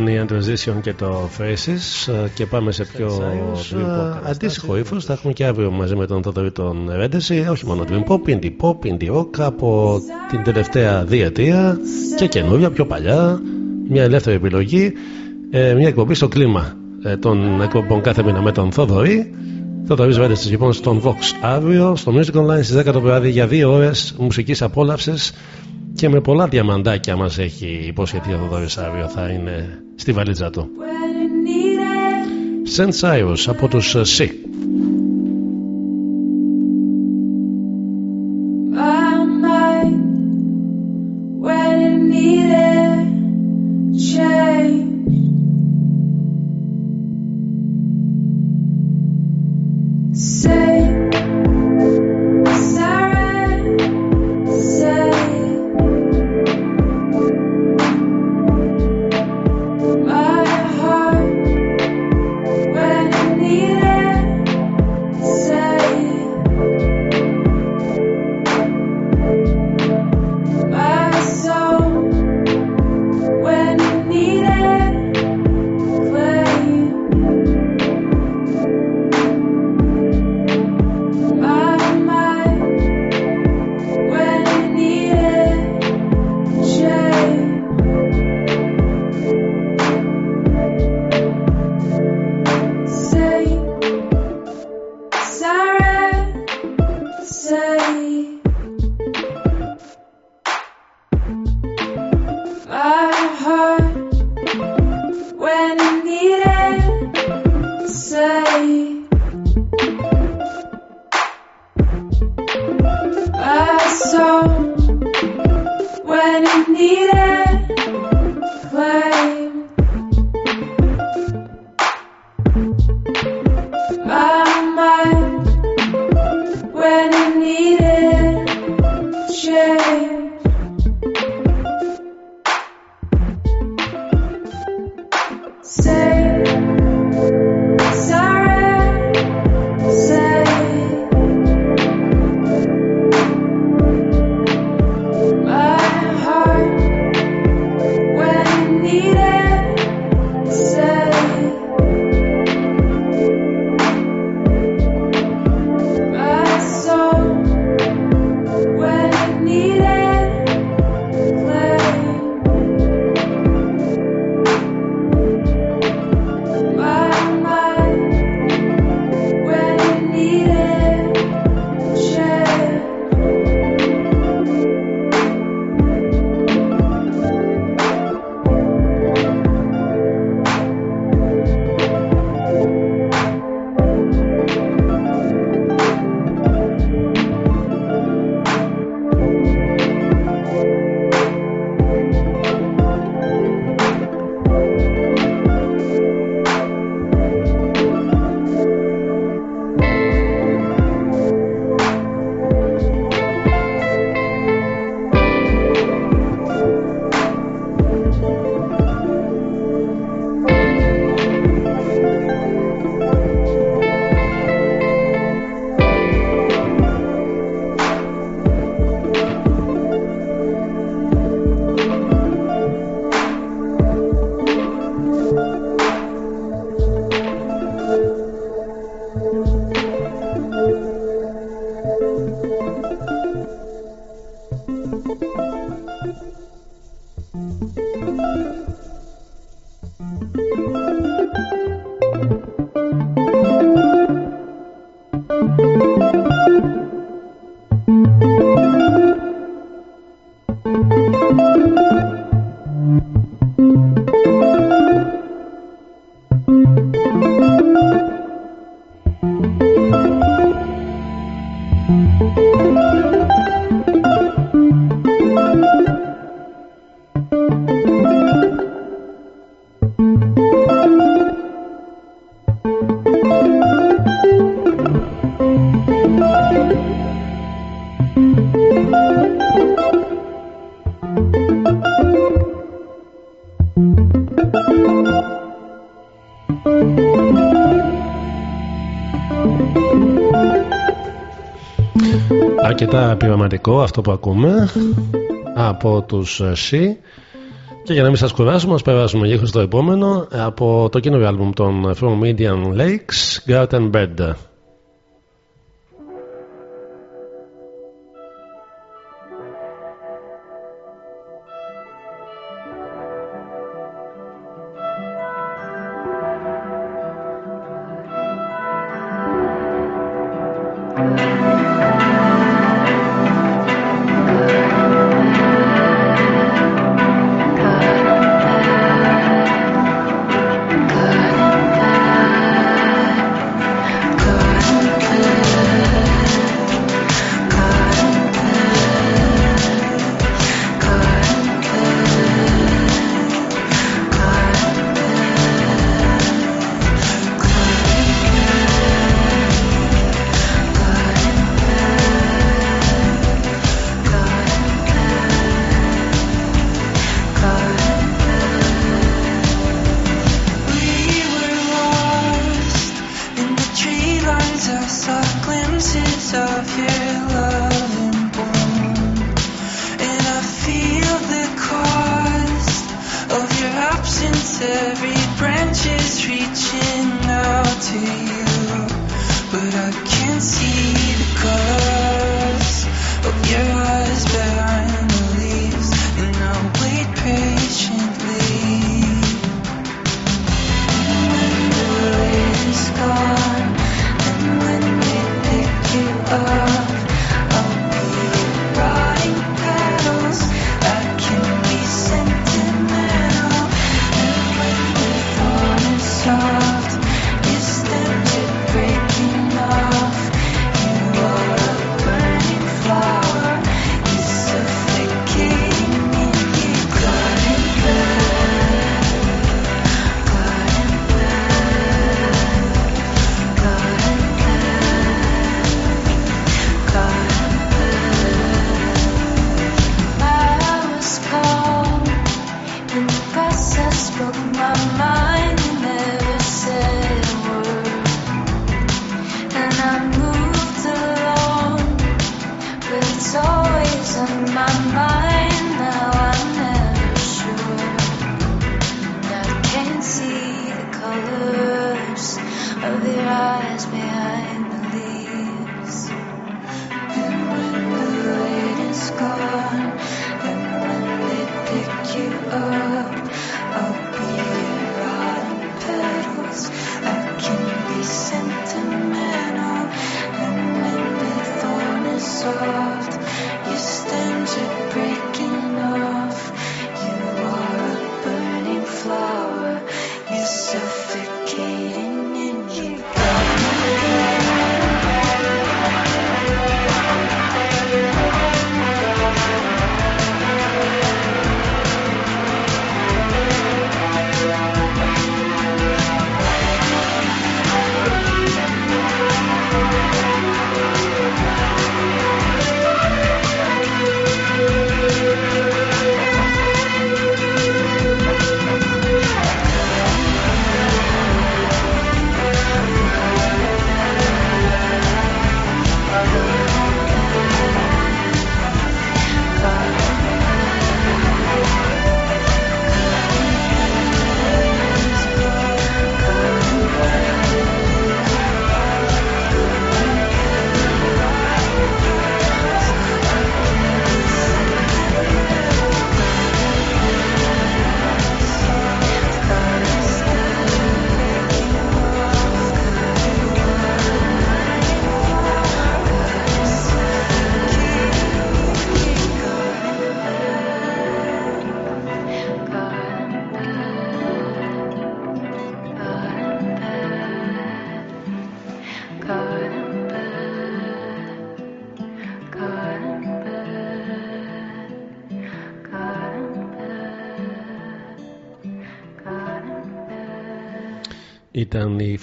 Ήταν η Transition και το Faces ε, και πάμε σε πιο dream pop αντίστοιχο ύφος. Θα έχουμε και αύριο μαζί με τον Θοδωρή τον Ρέντεση. Όχι μόνο dream pop, indie pop, indie rock από την τελευταία διετία και καινούρια, πιο παλιά. Μια ελεύθερη επιλογή. Ε, μια εκπομπή στο κλίμα ε, των εκπομπών κάθε μήνα με τον Θοδωρή. Θοδωρής Ρέντεσης λοιπόν στον Vox αύριο στο Music Online στις 10 το βράδυ για δύο ώρες μουσικής απόλαυσης και με πολλά διαμαντάκια μας έχει υποσχεθεί ο Θοδωρής αύριο θα είναι στη βαλίτσα του. Σεντ Cyrus από τους C. αρκετά πειραματικό αυτό που ακούμε. Από τους ε, ΣΥ και για να μην σας κουράσουμε ας περάσουμε γύρω στο επόμενο ε, από το καινούριο άλμπουμ των From Indian Lakes Garden Bed.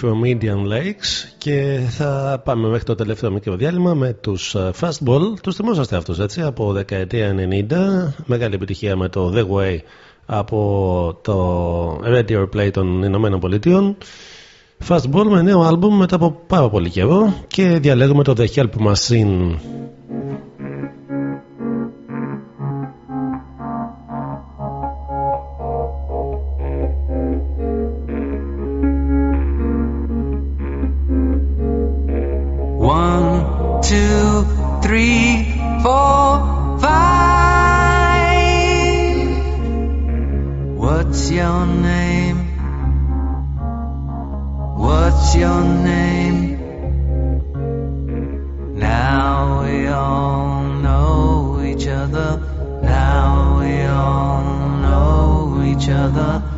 From Indian Lakes και θα πάμε μέχρι το τελευταίο μικρό διάλειμμα με τους ε, Fastball. Τους θυμόσαστε αυτούς έτσι από δεκαετία 90. Μεγάλη επιτυχία με το The Way από το Radio Play των Ηνωμένων Πολιτείων. Fastball με νέο άλμπουμ μετά από πάρα πολύ καιρό και διαλέγουμε το The Help Machine. Two, three, four, five. What's your name? What's your name? Now we all know each other. Now we all know each other.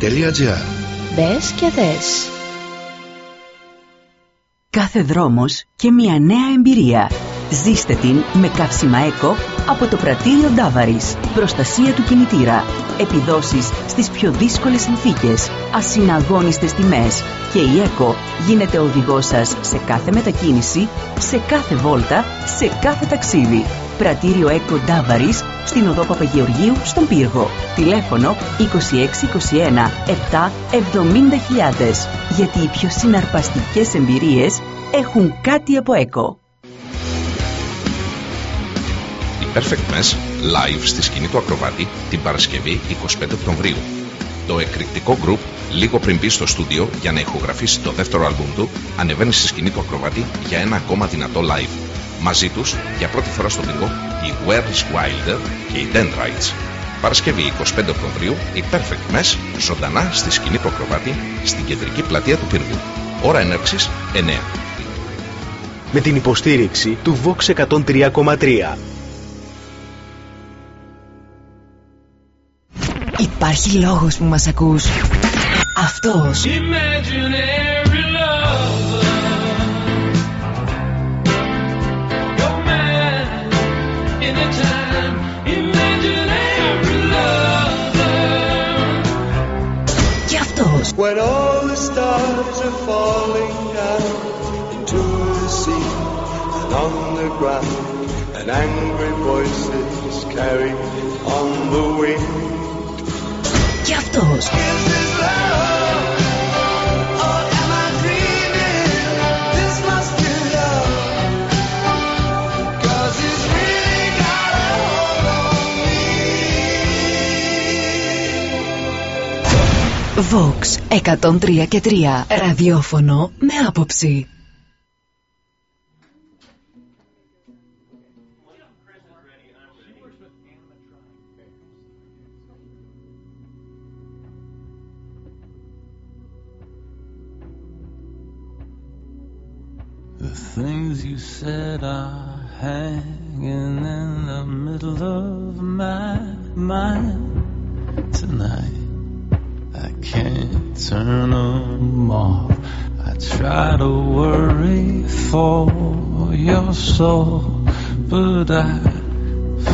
Μπες και δες. Κάθε δρόμος και μια νέα εμπειρία. Ζήστε την με καύσιμα ΕΚΟ από το πρατήριο Ντάβαρης. Προστασία του κινητήρα. Επιδόσεις στις πιο δύσκολες συνθήκες. Ασυναγώνιστες τιμές. Και η ΕΚΟ γίνεται οδηγός σας σε κάθε μετακίνηση, σε κάθε βόλτα, σε κάθε ταξίδι. Πρατήριο ΕΚΟ Ντάβαρης στην οδό Παπαγεωργίου στον Πύργο. Τηλέφωνο 2621 7 70.000. Γιατί οι πιο συναρπαστικές εμπειρίες έχουν κάτι από ΕΚΟ. Η Perfect Mess live στη σκηνή του Ακροβάτη την Παρασκευή 25 Οκτωβρίου. Το εκρηκτικό group, λίγο πριν μπει στο στούντιο για να ηχογραφήσει το δεύτερο άλμπουμ του, ανεβαίνει στη σκηνή του Ακροβάτη για ένα ακόμα δυνατό live. Μαζί τους, για πρώτη φορά στο πύργο, η Where's Wilder και οι Dendrites. Παρασκευή 25 Οκτωβρίου, η Perfect Mess ζωντανά στη σκηνή του Ακροβάτη στην κεντρική πλατεία του πύργου. Ώρα έναρξης 9. Με την υποστήριξη του Vox 103,3. Υπάρχει λόγος που μας ακούς. Αυτός. Imaginary When all the stars are falling down into the sea and on the ground, and angry voices carry on the wind. Και αυτός. Vox 103 και 3 ραδιόφωνο με άποψη. The things you said are hanging in the middle of my mind tonight. I can't turn them off. I try to worry for your soul, but I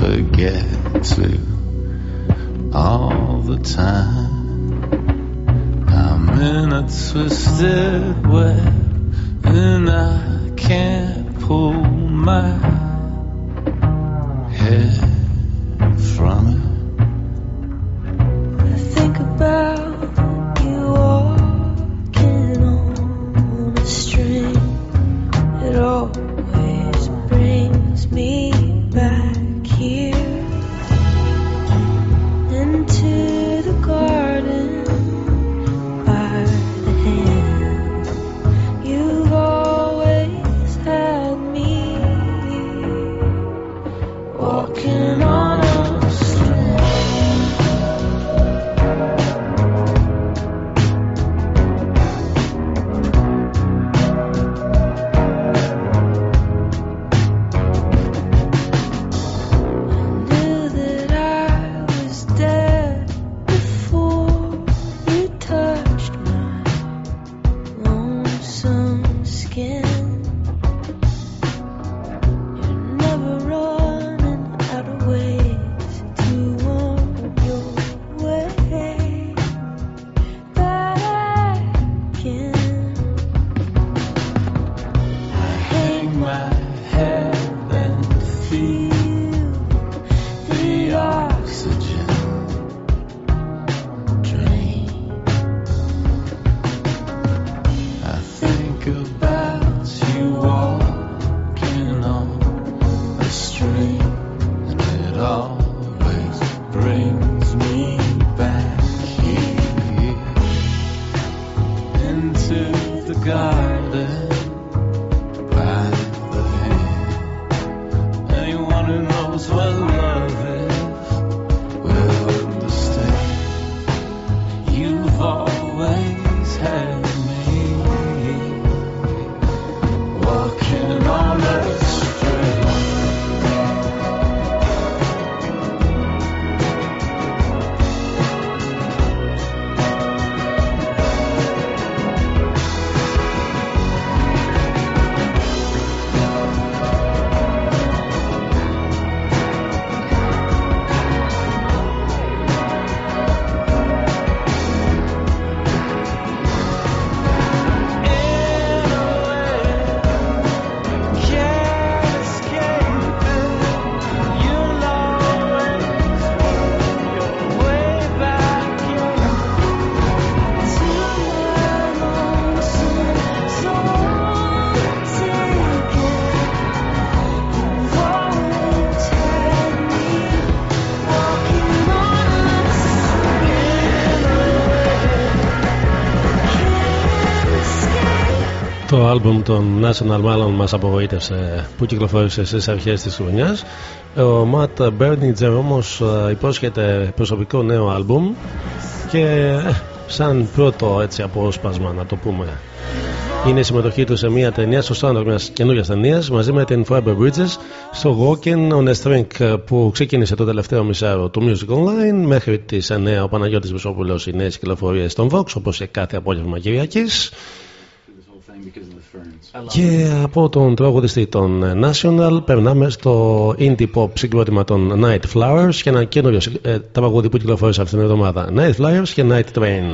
forget to all the time. I'm in a twisted web and I can't pull my head from it. It always brings me Το άλμπουμ των National μάλλον μας απογοήτευσε που κυκλοφόρησε στις αρχές της χρονιάς. Ο Matt Berninger όμως ε, υπόσχεται προσωπικό νέο άλμπουμ και ε, σαν πρώτο έτσι απόσπασμα να το πούμε είναι η συμμετοχή του σε μια ταινία, στο soundtrack μιας καινούργιας ταινίας μαζί με την Fiber Bridges στο Walking on a String που ξεκίνησε το τελευταίο μισάρο του Music Online μέχρι τις 9 ο Παναγιώτης Βουσόπουλος οι νέες κυκλοφορίες των Vox όπως και κάθε απόγευμα Κυριακής. Και από τον τραγουδιστή των National περνάμε στο indie pop συγκρότημα των Night Flowers και ένα καινούριο ε, τραγούδι που κυκλοφόρησε αυτήν την εβδομάδα. Night Flowers και Night Train.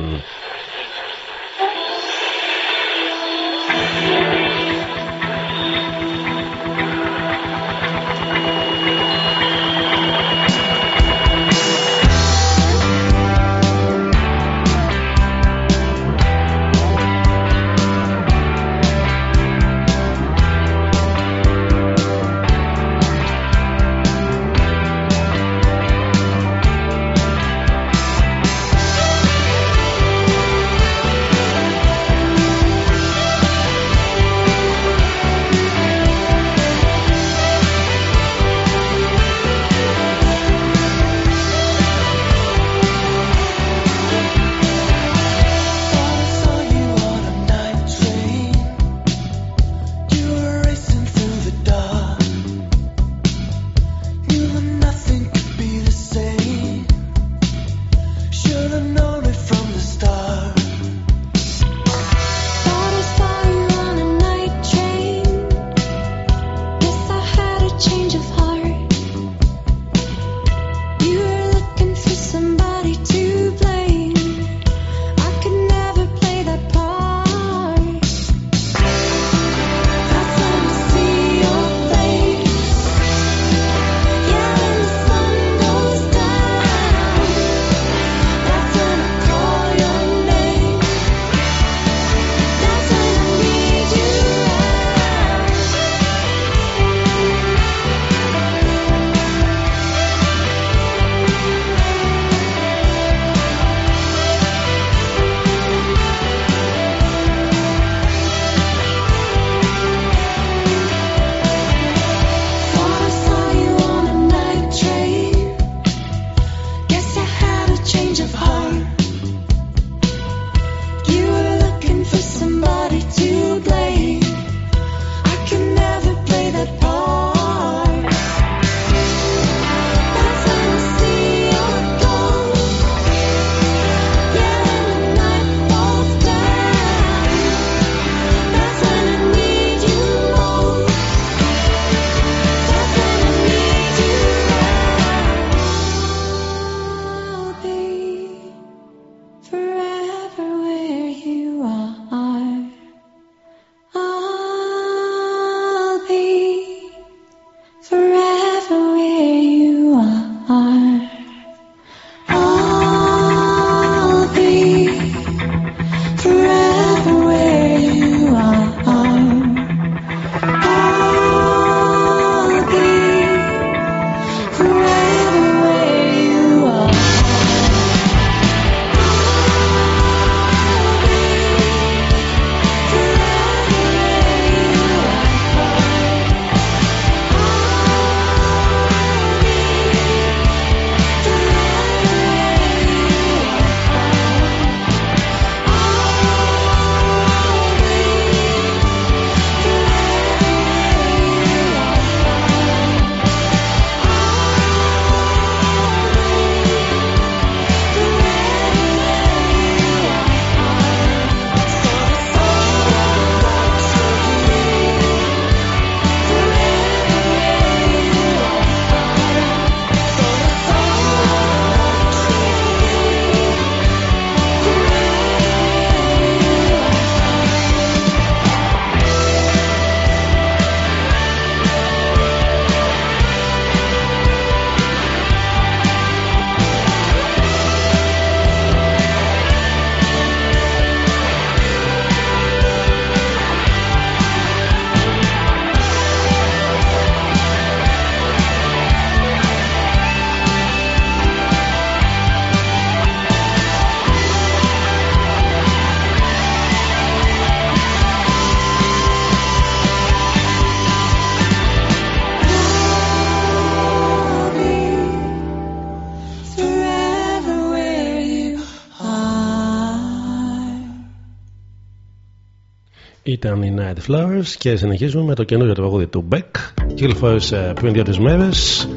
Ήταν οι Night Flowers και συνεχίζουμε με το καινούριο τραγούδι του Beck. Κυκλοφόρησε πριν δύο μέρες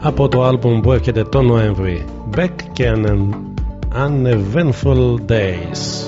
από το άλμπουμ που έρχεται το Νοέμβρη. Beck και An Uneventful Days.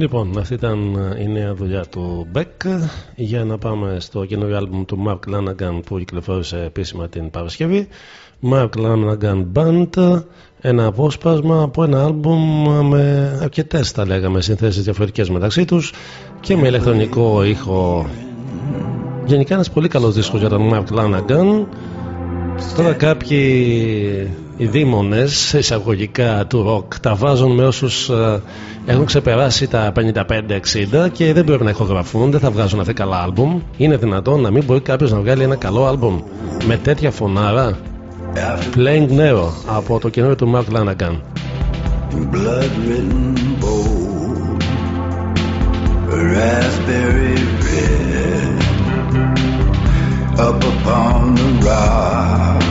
Λοιπόν, αυτή ήταν η νέα δουλειά του Beck για να πάμε στο καινούριο άλμπουμ του Mark Lanagan που κυκλοφόρησε επίσημα την Παρασκευή. Mark Lanagan Band ένα απόσπασμα από ένα άλμπουμ με αρκετές θα λέγαμε συνθέσεις διαφορετικές μεταξύ τους και με ηλεκτρονικό ήχο. Γενικά ένας πολύ καλός δίσκος για τον Mark Lanagan. Τώρα κάποιοι οι δήμονες εισαγωγικά του ροκ τα βάζουν με όσους ε, έχουν ξεπεράσει τα 55-60 και δεν πρέπει να ηχογραφούν, δεν θα βγάζουν αυτή καλά άλμπουμ. Είναι δυνατόν να μην μπορεί κάποιος να βγάλει ένα καλό άλμπουμ με τέτοια φωνάρα. Playing Nero από το καινούριο του Mark Lanagan. blood written bold, raspberry red, up upon the rock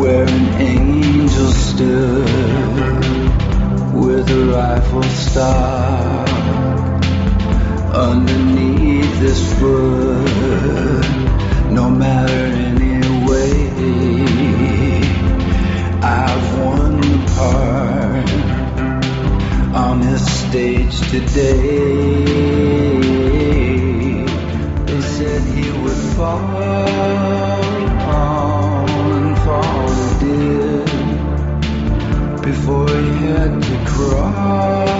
where an angel stood with a rifle stock underneath this foot, no matter any way. I've won the part on this stage today. boy had to cry.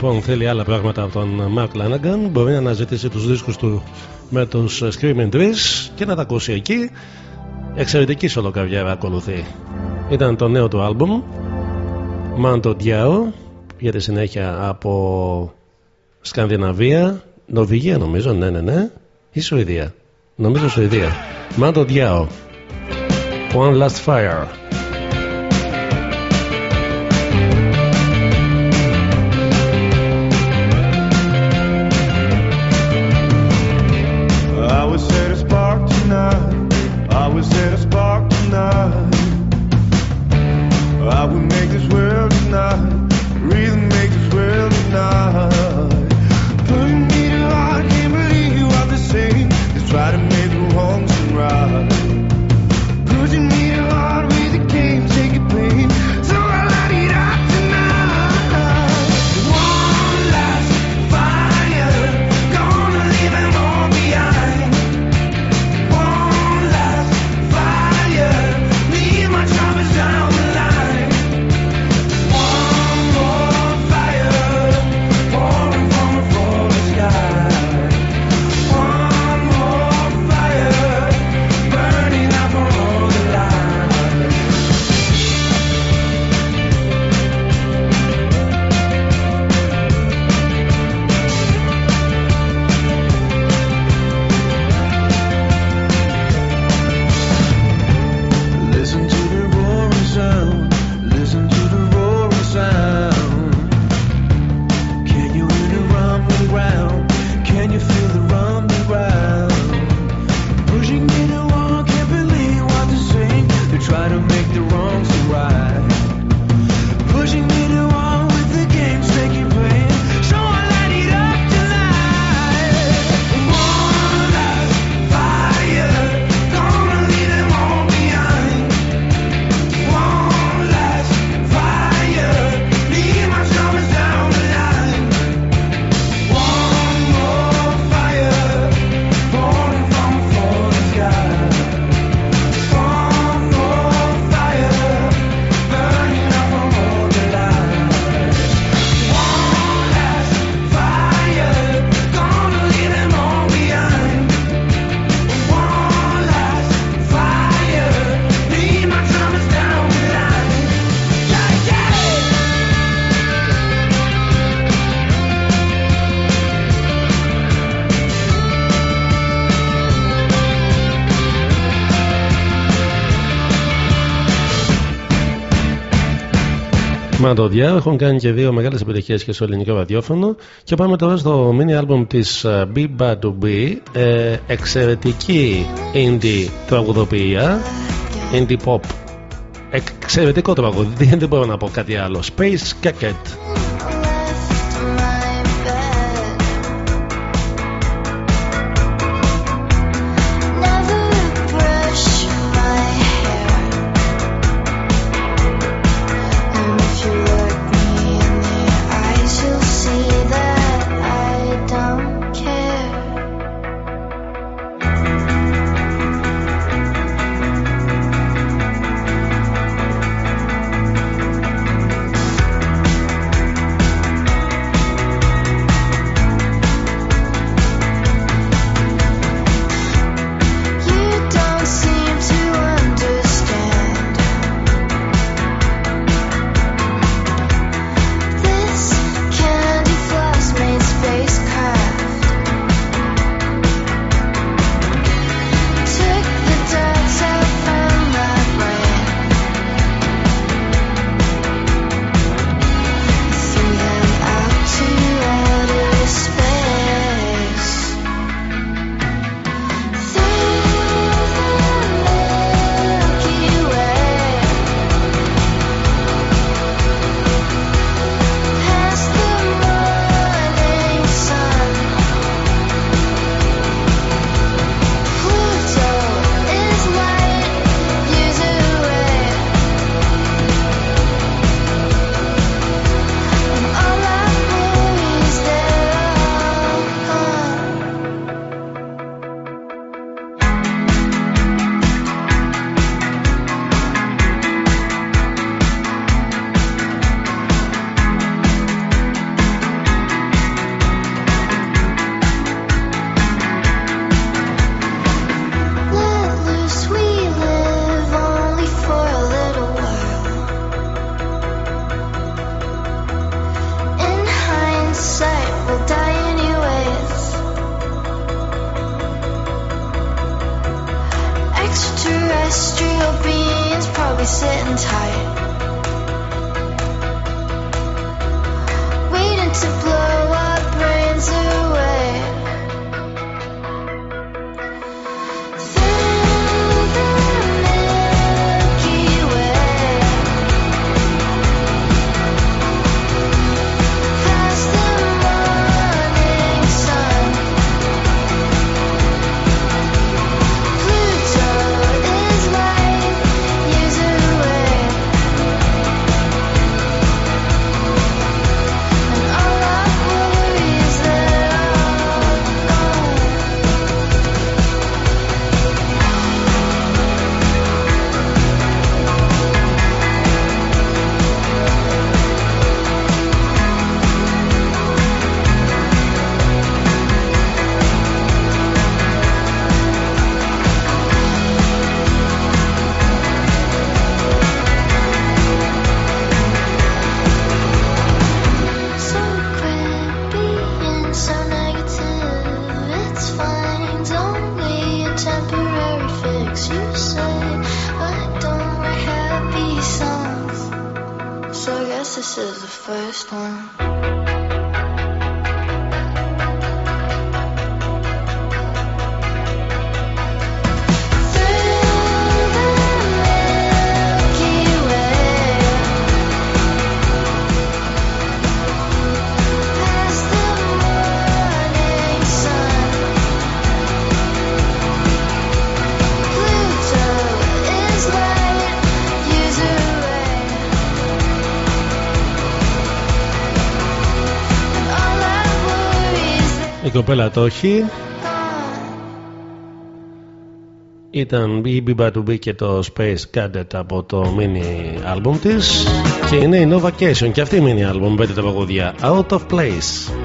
λοιπόν θέλει άλλα πράγματα από τον Μαρκ Λάναγκαν μπορεί να αναζητήσει τους δίσκους του με τους Screaming Trees και να τα ακούσει εκεί. Εξαιρετική σολοκαβιέρα ακολουθεί. Ήταν το νέο του άλμπουμ Μάντο Diao για τη συνέχεια από Σκανδιναβία Νορβηγία νομίζω ναι ναι ναι ή Σουηδία. Νομίζω Σουηδία. Μάντο Diao. One Last Fire. Μαντοδιά έχουν κάνει και δύο μεγάλες επιτυχίες και στο ελληνικό ραδιόφωνο. Και πάμε τώρα στο mini album της ε, Be Bad to Be ε, εξαιρετική indie τραγουδοποιία indie pop. Εξαιρετικό τραγουδί δεν μπορώ να πω κάτι άλλο. Space Cacket κοπέλα το έχει. Ήταν η Biba to Be και το Space Cadet από το mini album της και είναι η No Vacation και αυτή η mini album πέντε τραγουδιά Out of Place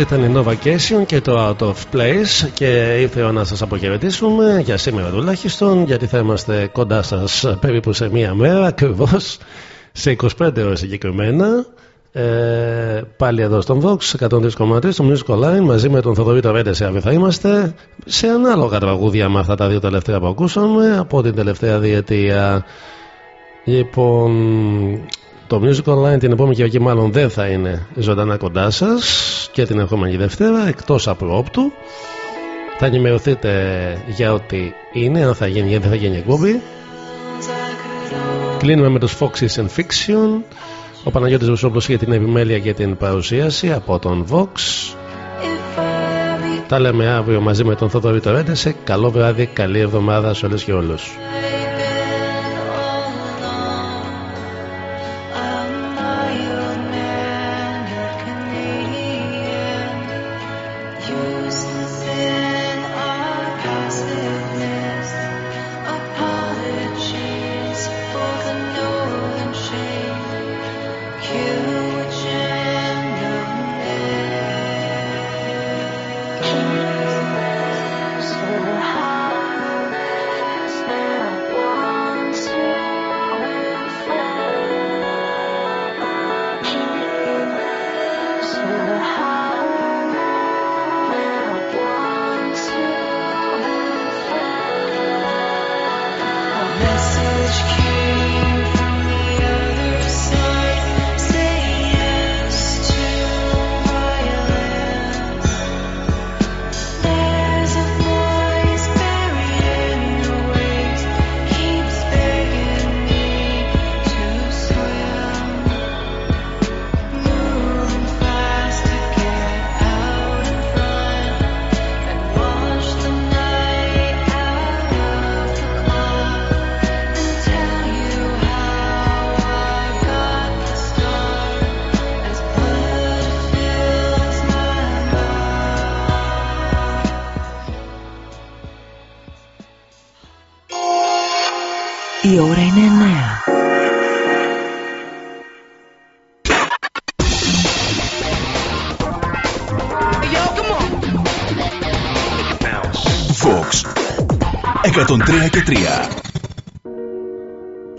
Αυτή ήταν η Nova Vacation και το Out of Place και ήρθε να σας αποχαιρετήσουμε για σήμερα τουλάχιστον γιατί θα είμαστε κοντά σας περίπου σε μία μέρα ακριβώς σε 25 ώρες συγκεκριμένα. Ε, πάλι εδώ στον Vox 103,3 στο Music Online μαζί με τον Θοδωρή Ταβέντεση αύριο θα είμαστε. Σε ανάλογα τραγούδια με αυτά τα δύο τελευταία που ακούσαμε από την τελευταία διετία. Λοιπόν το Music Online την επόμενη Κυριακή μάλλον δεν θα είναι ζωντανά κοντά σας και την ερχόμενη Δευτέρα εκτός απρόπτου. Θα ενημερωθείτε για ό,τι είναι, αν θα γίνει ή δεν θα γίνει εκπομπή. Κλείνουμε με τους Foxes and Fiction. Ο Παναγιώτης Βουσόπουλος για την επιμέλεια και την παρουσίαση από τον Vox. Τα λέμε αύριο μαζί με τον Θοδωρή Τωρέντεσε. Καλό βράδυ, καλή εβδομάδα σε όλες και όλους.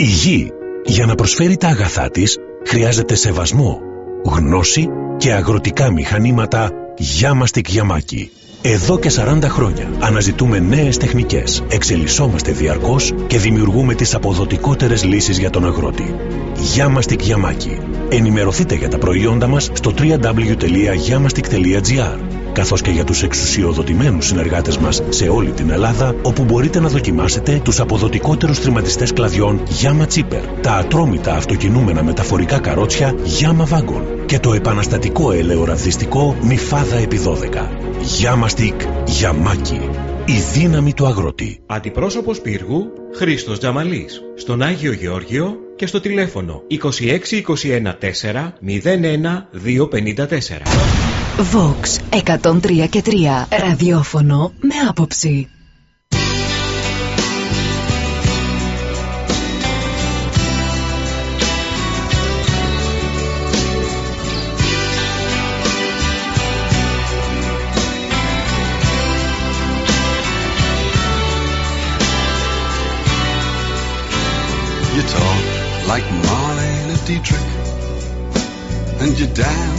Γη για να προσφέρει τα αγαθά της χρειάζεται σεβασμό, γνώση και αγροτικά μηχανήματα Γιάμαστικ Γιαμάκι. Εδώ και 40 χρόνια αναζητούμε νέες τεχνικές, εξελισσόμαστε διαρκώς και δημιουργούμε τις αποδοτικότερες λύσεις για τον αγρότη. Γιάμαστικ Γιαμάκι. Ενημερωθείτε για τα προϊόντα μας στο www.yamastik.gr καθώς και για τους εξουσιοδοτημένους συνεργάτες μας σε όλη την Ελλάδα όπου μπορείτε να δοκιμάσετε τους αποδοτικότερους τριματιστές κλαδιών Yama Chipper, τα ατρόμητα αυτοκινούμενα μεταφορικά καρότσια Yama Wagon και το επαναστατικό ελαιοραβδιστικό Μιφάδα επί 12. Yama Γιαμάκι. Η δύναμη του αγρότη. Αντιπρόσωπος πύργου Χρήστος Τζαμαλής. Στον Άγιο Γεώργιο και στο τηλέφωνο 26214 01254. Vox 103 και 3 ραδιόφωνο με άποψη. You talk like Marlene Dietrich, and you dance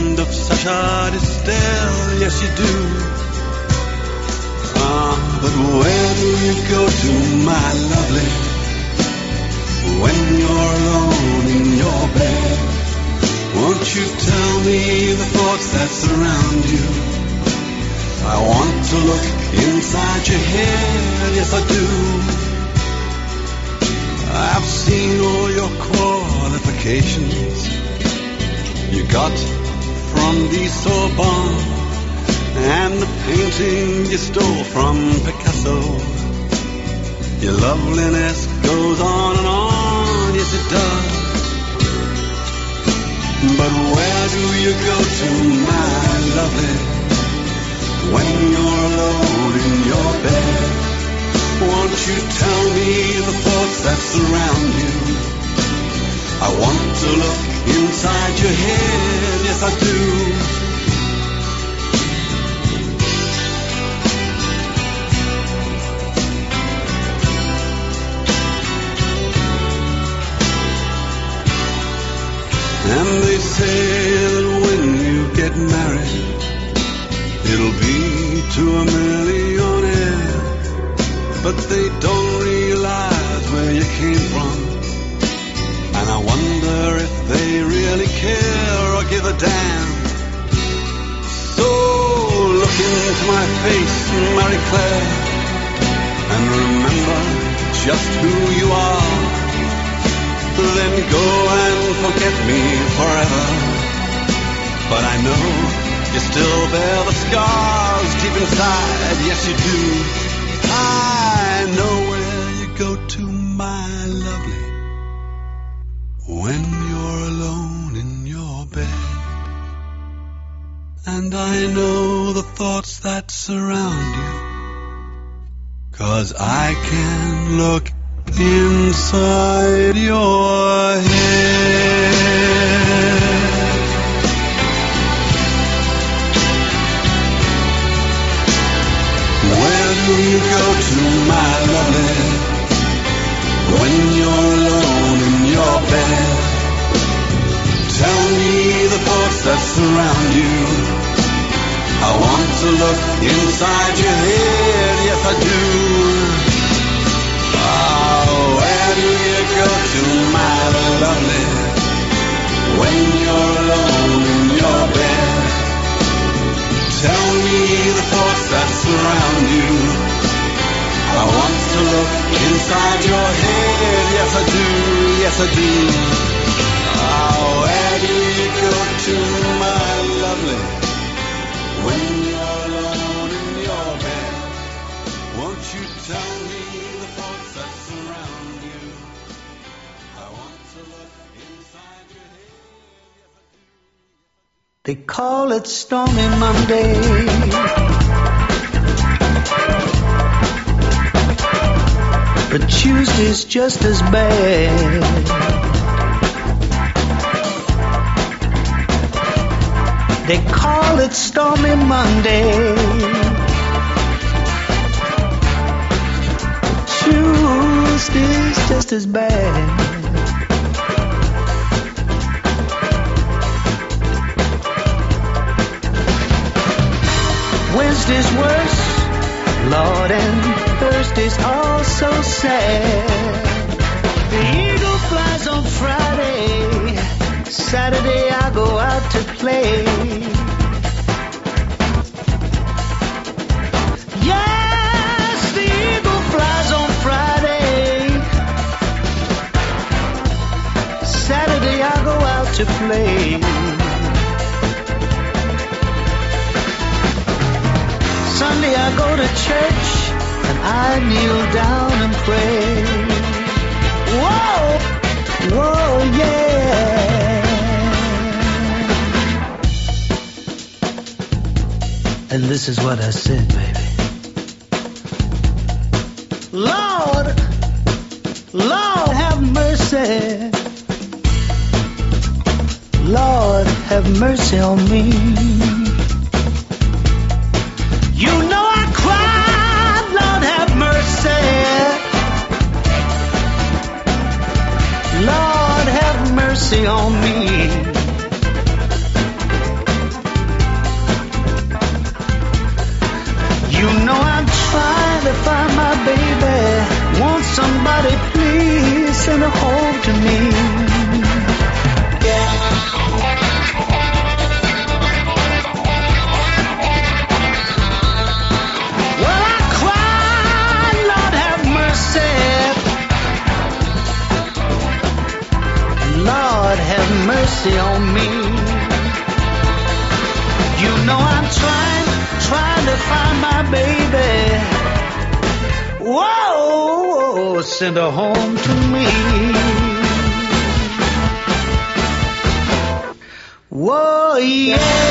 of Sacha Distel. Yes, you do. Ah, but where do you go to, my lovely, when you're alone in your bed? Won't you tell me the thoughts that surround you? I want to look inside your head, yes I do. I've seen all your qualifications you got from the Sorbonne and the painting you stole from Picasso. Your loveliness goes on and on, yes it does. But where do you go to, my lovely, when you're alone in your bed? Won't you tell me the thoughts that surround you? I want to look inside your head, yes I do. And they say that when you get married, it'll be to a millionaire. But they don't realize where you came from. I wonder if they really care or give a damn. So look into my face, Marie Claire, and remember just who you are. Then go and forget me forever. But I know you still bear the scars deep inside. Yes, you do. I know where you go to, my lovely, when you're alone in your bed. And I know the thoughts that surround you. Cause I can look inside your head. Where do you go to, my lovely, when you're alone Tell me the thoughts that surround you. I want to look inside your head, yes I do. Oh, where do you go to, my lovely, when you're alone in your bed? Tell me the thoughts that surround you. I want to look inside your head, yes I do, yes I do. Oh, They call it Stormy Monday. But Tuesday's just as bad. They call it Stormy Monday. Tuesday's just as bad. Wednesday's worse, Lord, and Thursday's all so sad. The eagle flies on Friday, Saturday I go out to play. Yes, the eagle flies on Friday, Saturday I go out to play. Sunday I go to church and I kneel down and pray. Whoa, whoa, yeah. And this is what I said, baby. Lord, Lord have mercy. Lord have mercy on me. You know I cried, Lord have mercy. Lord have mercy on me. Find my baby. Want somebody please send her home to me. Well, I cried, Lord have mercy. Lord have mercy on me. You know I'm trying, trying to find my baby. Whoa, send her home to me. Whoa, yeah.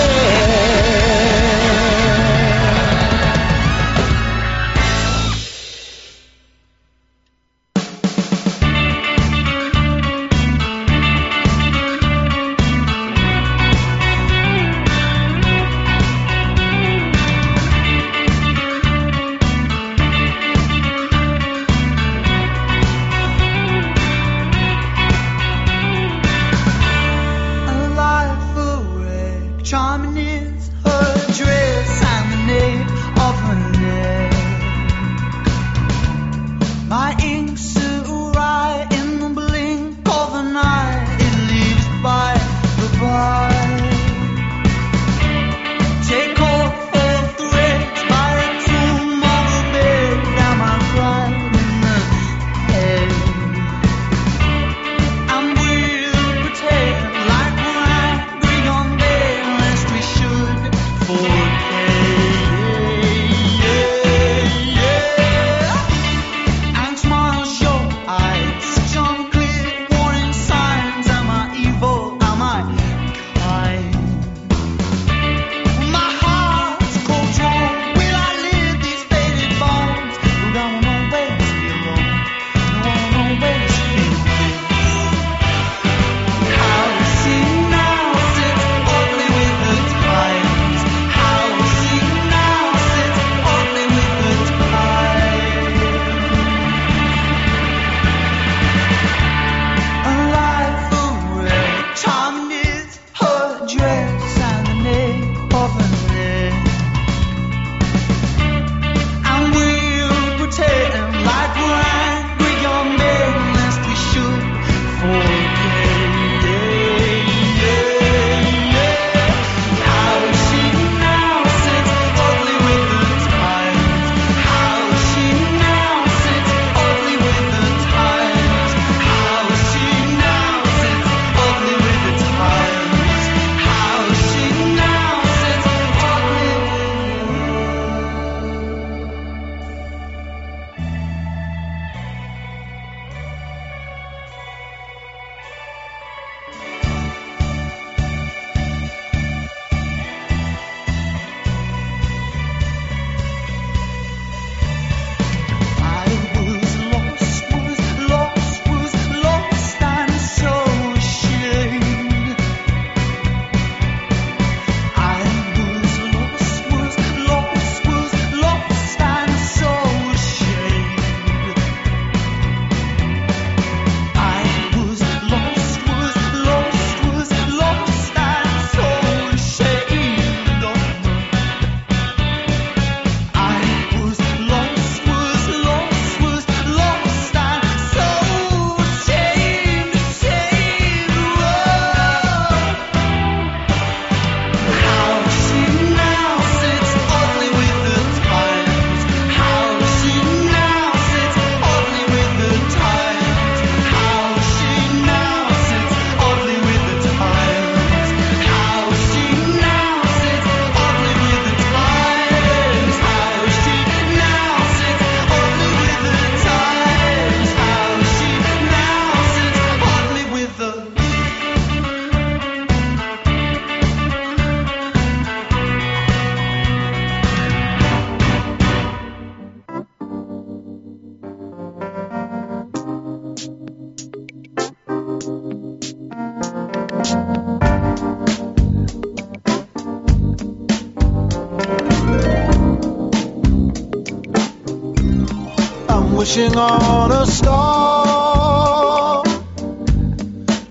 Wishing on a star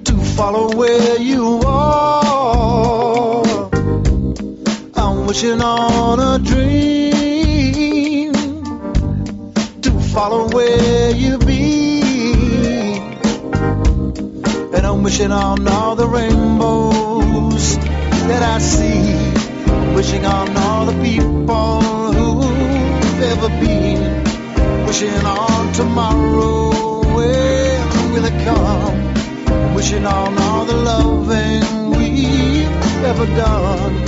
to follow where you are. I'm wishing on a dream to follow where you be, and I'm wishing on all the. reflection on all the loving we've ever done.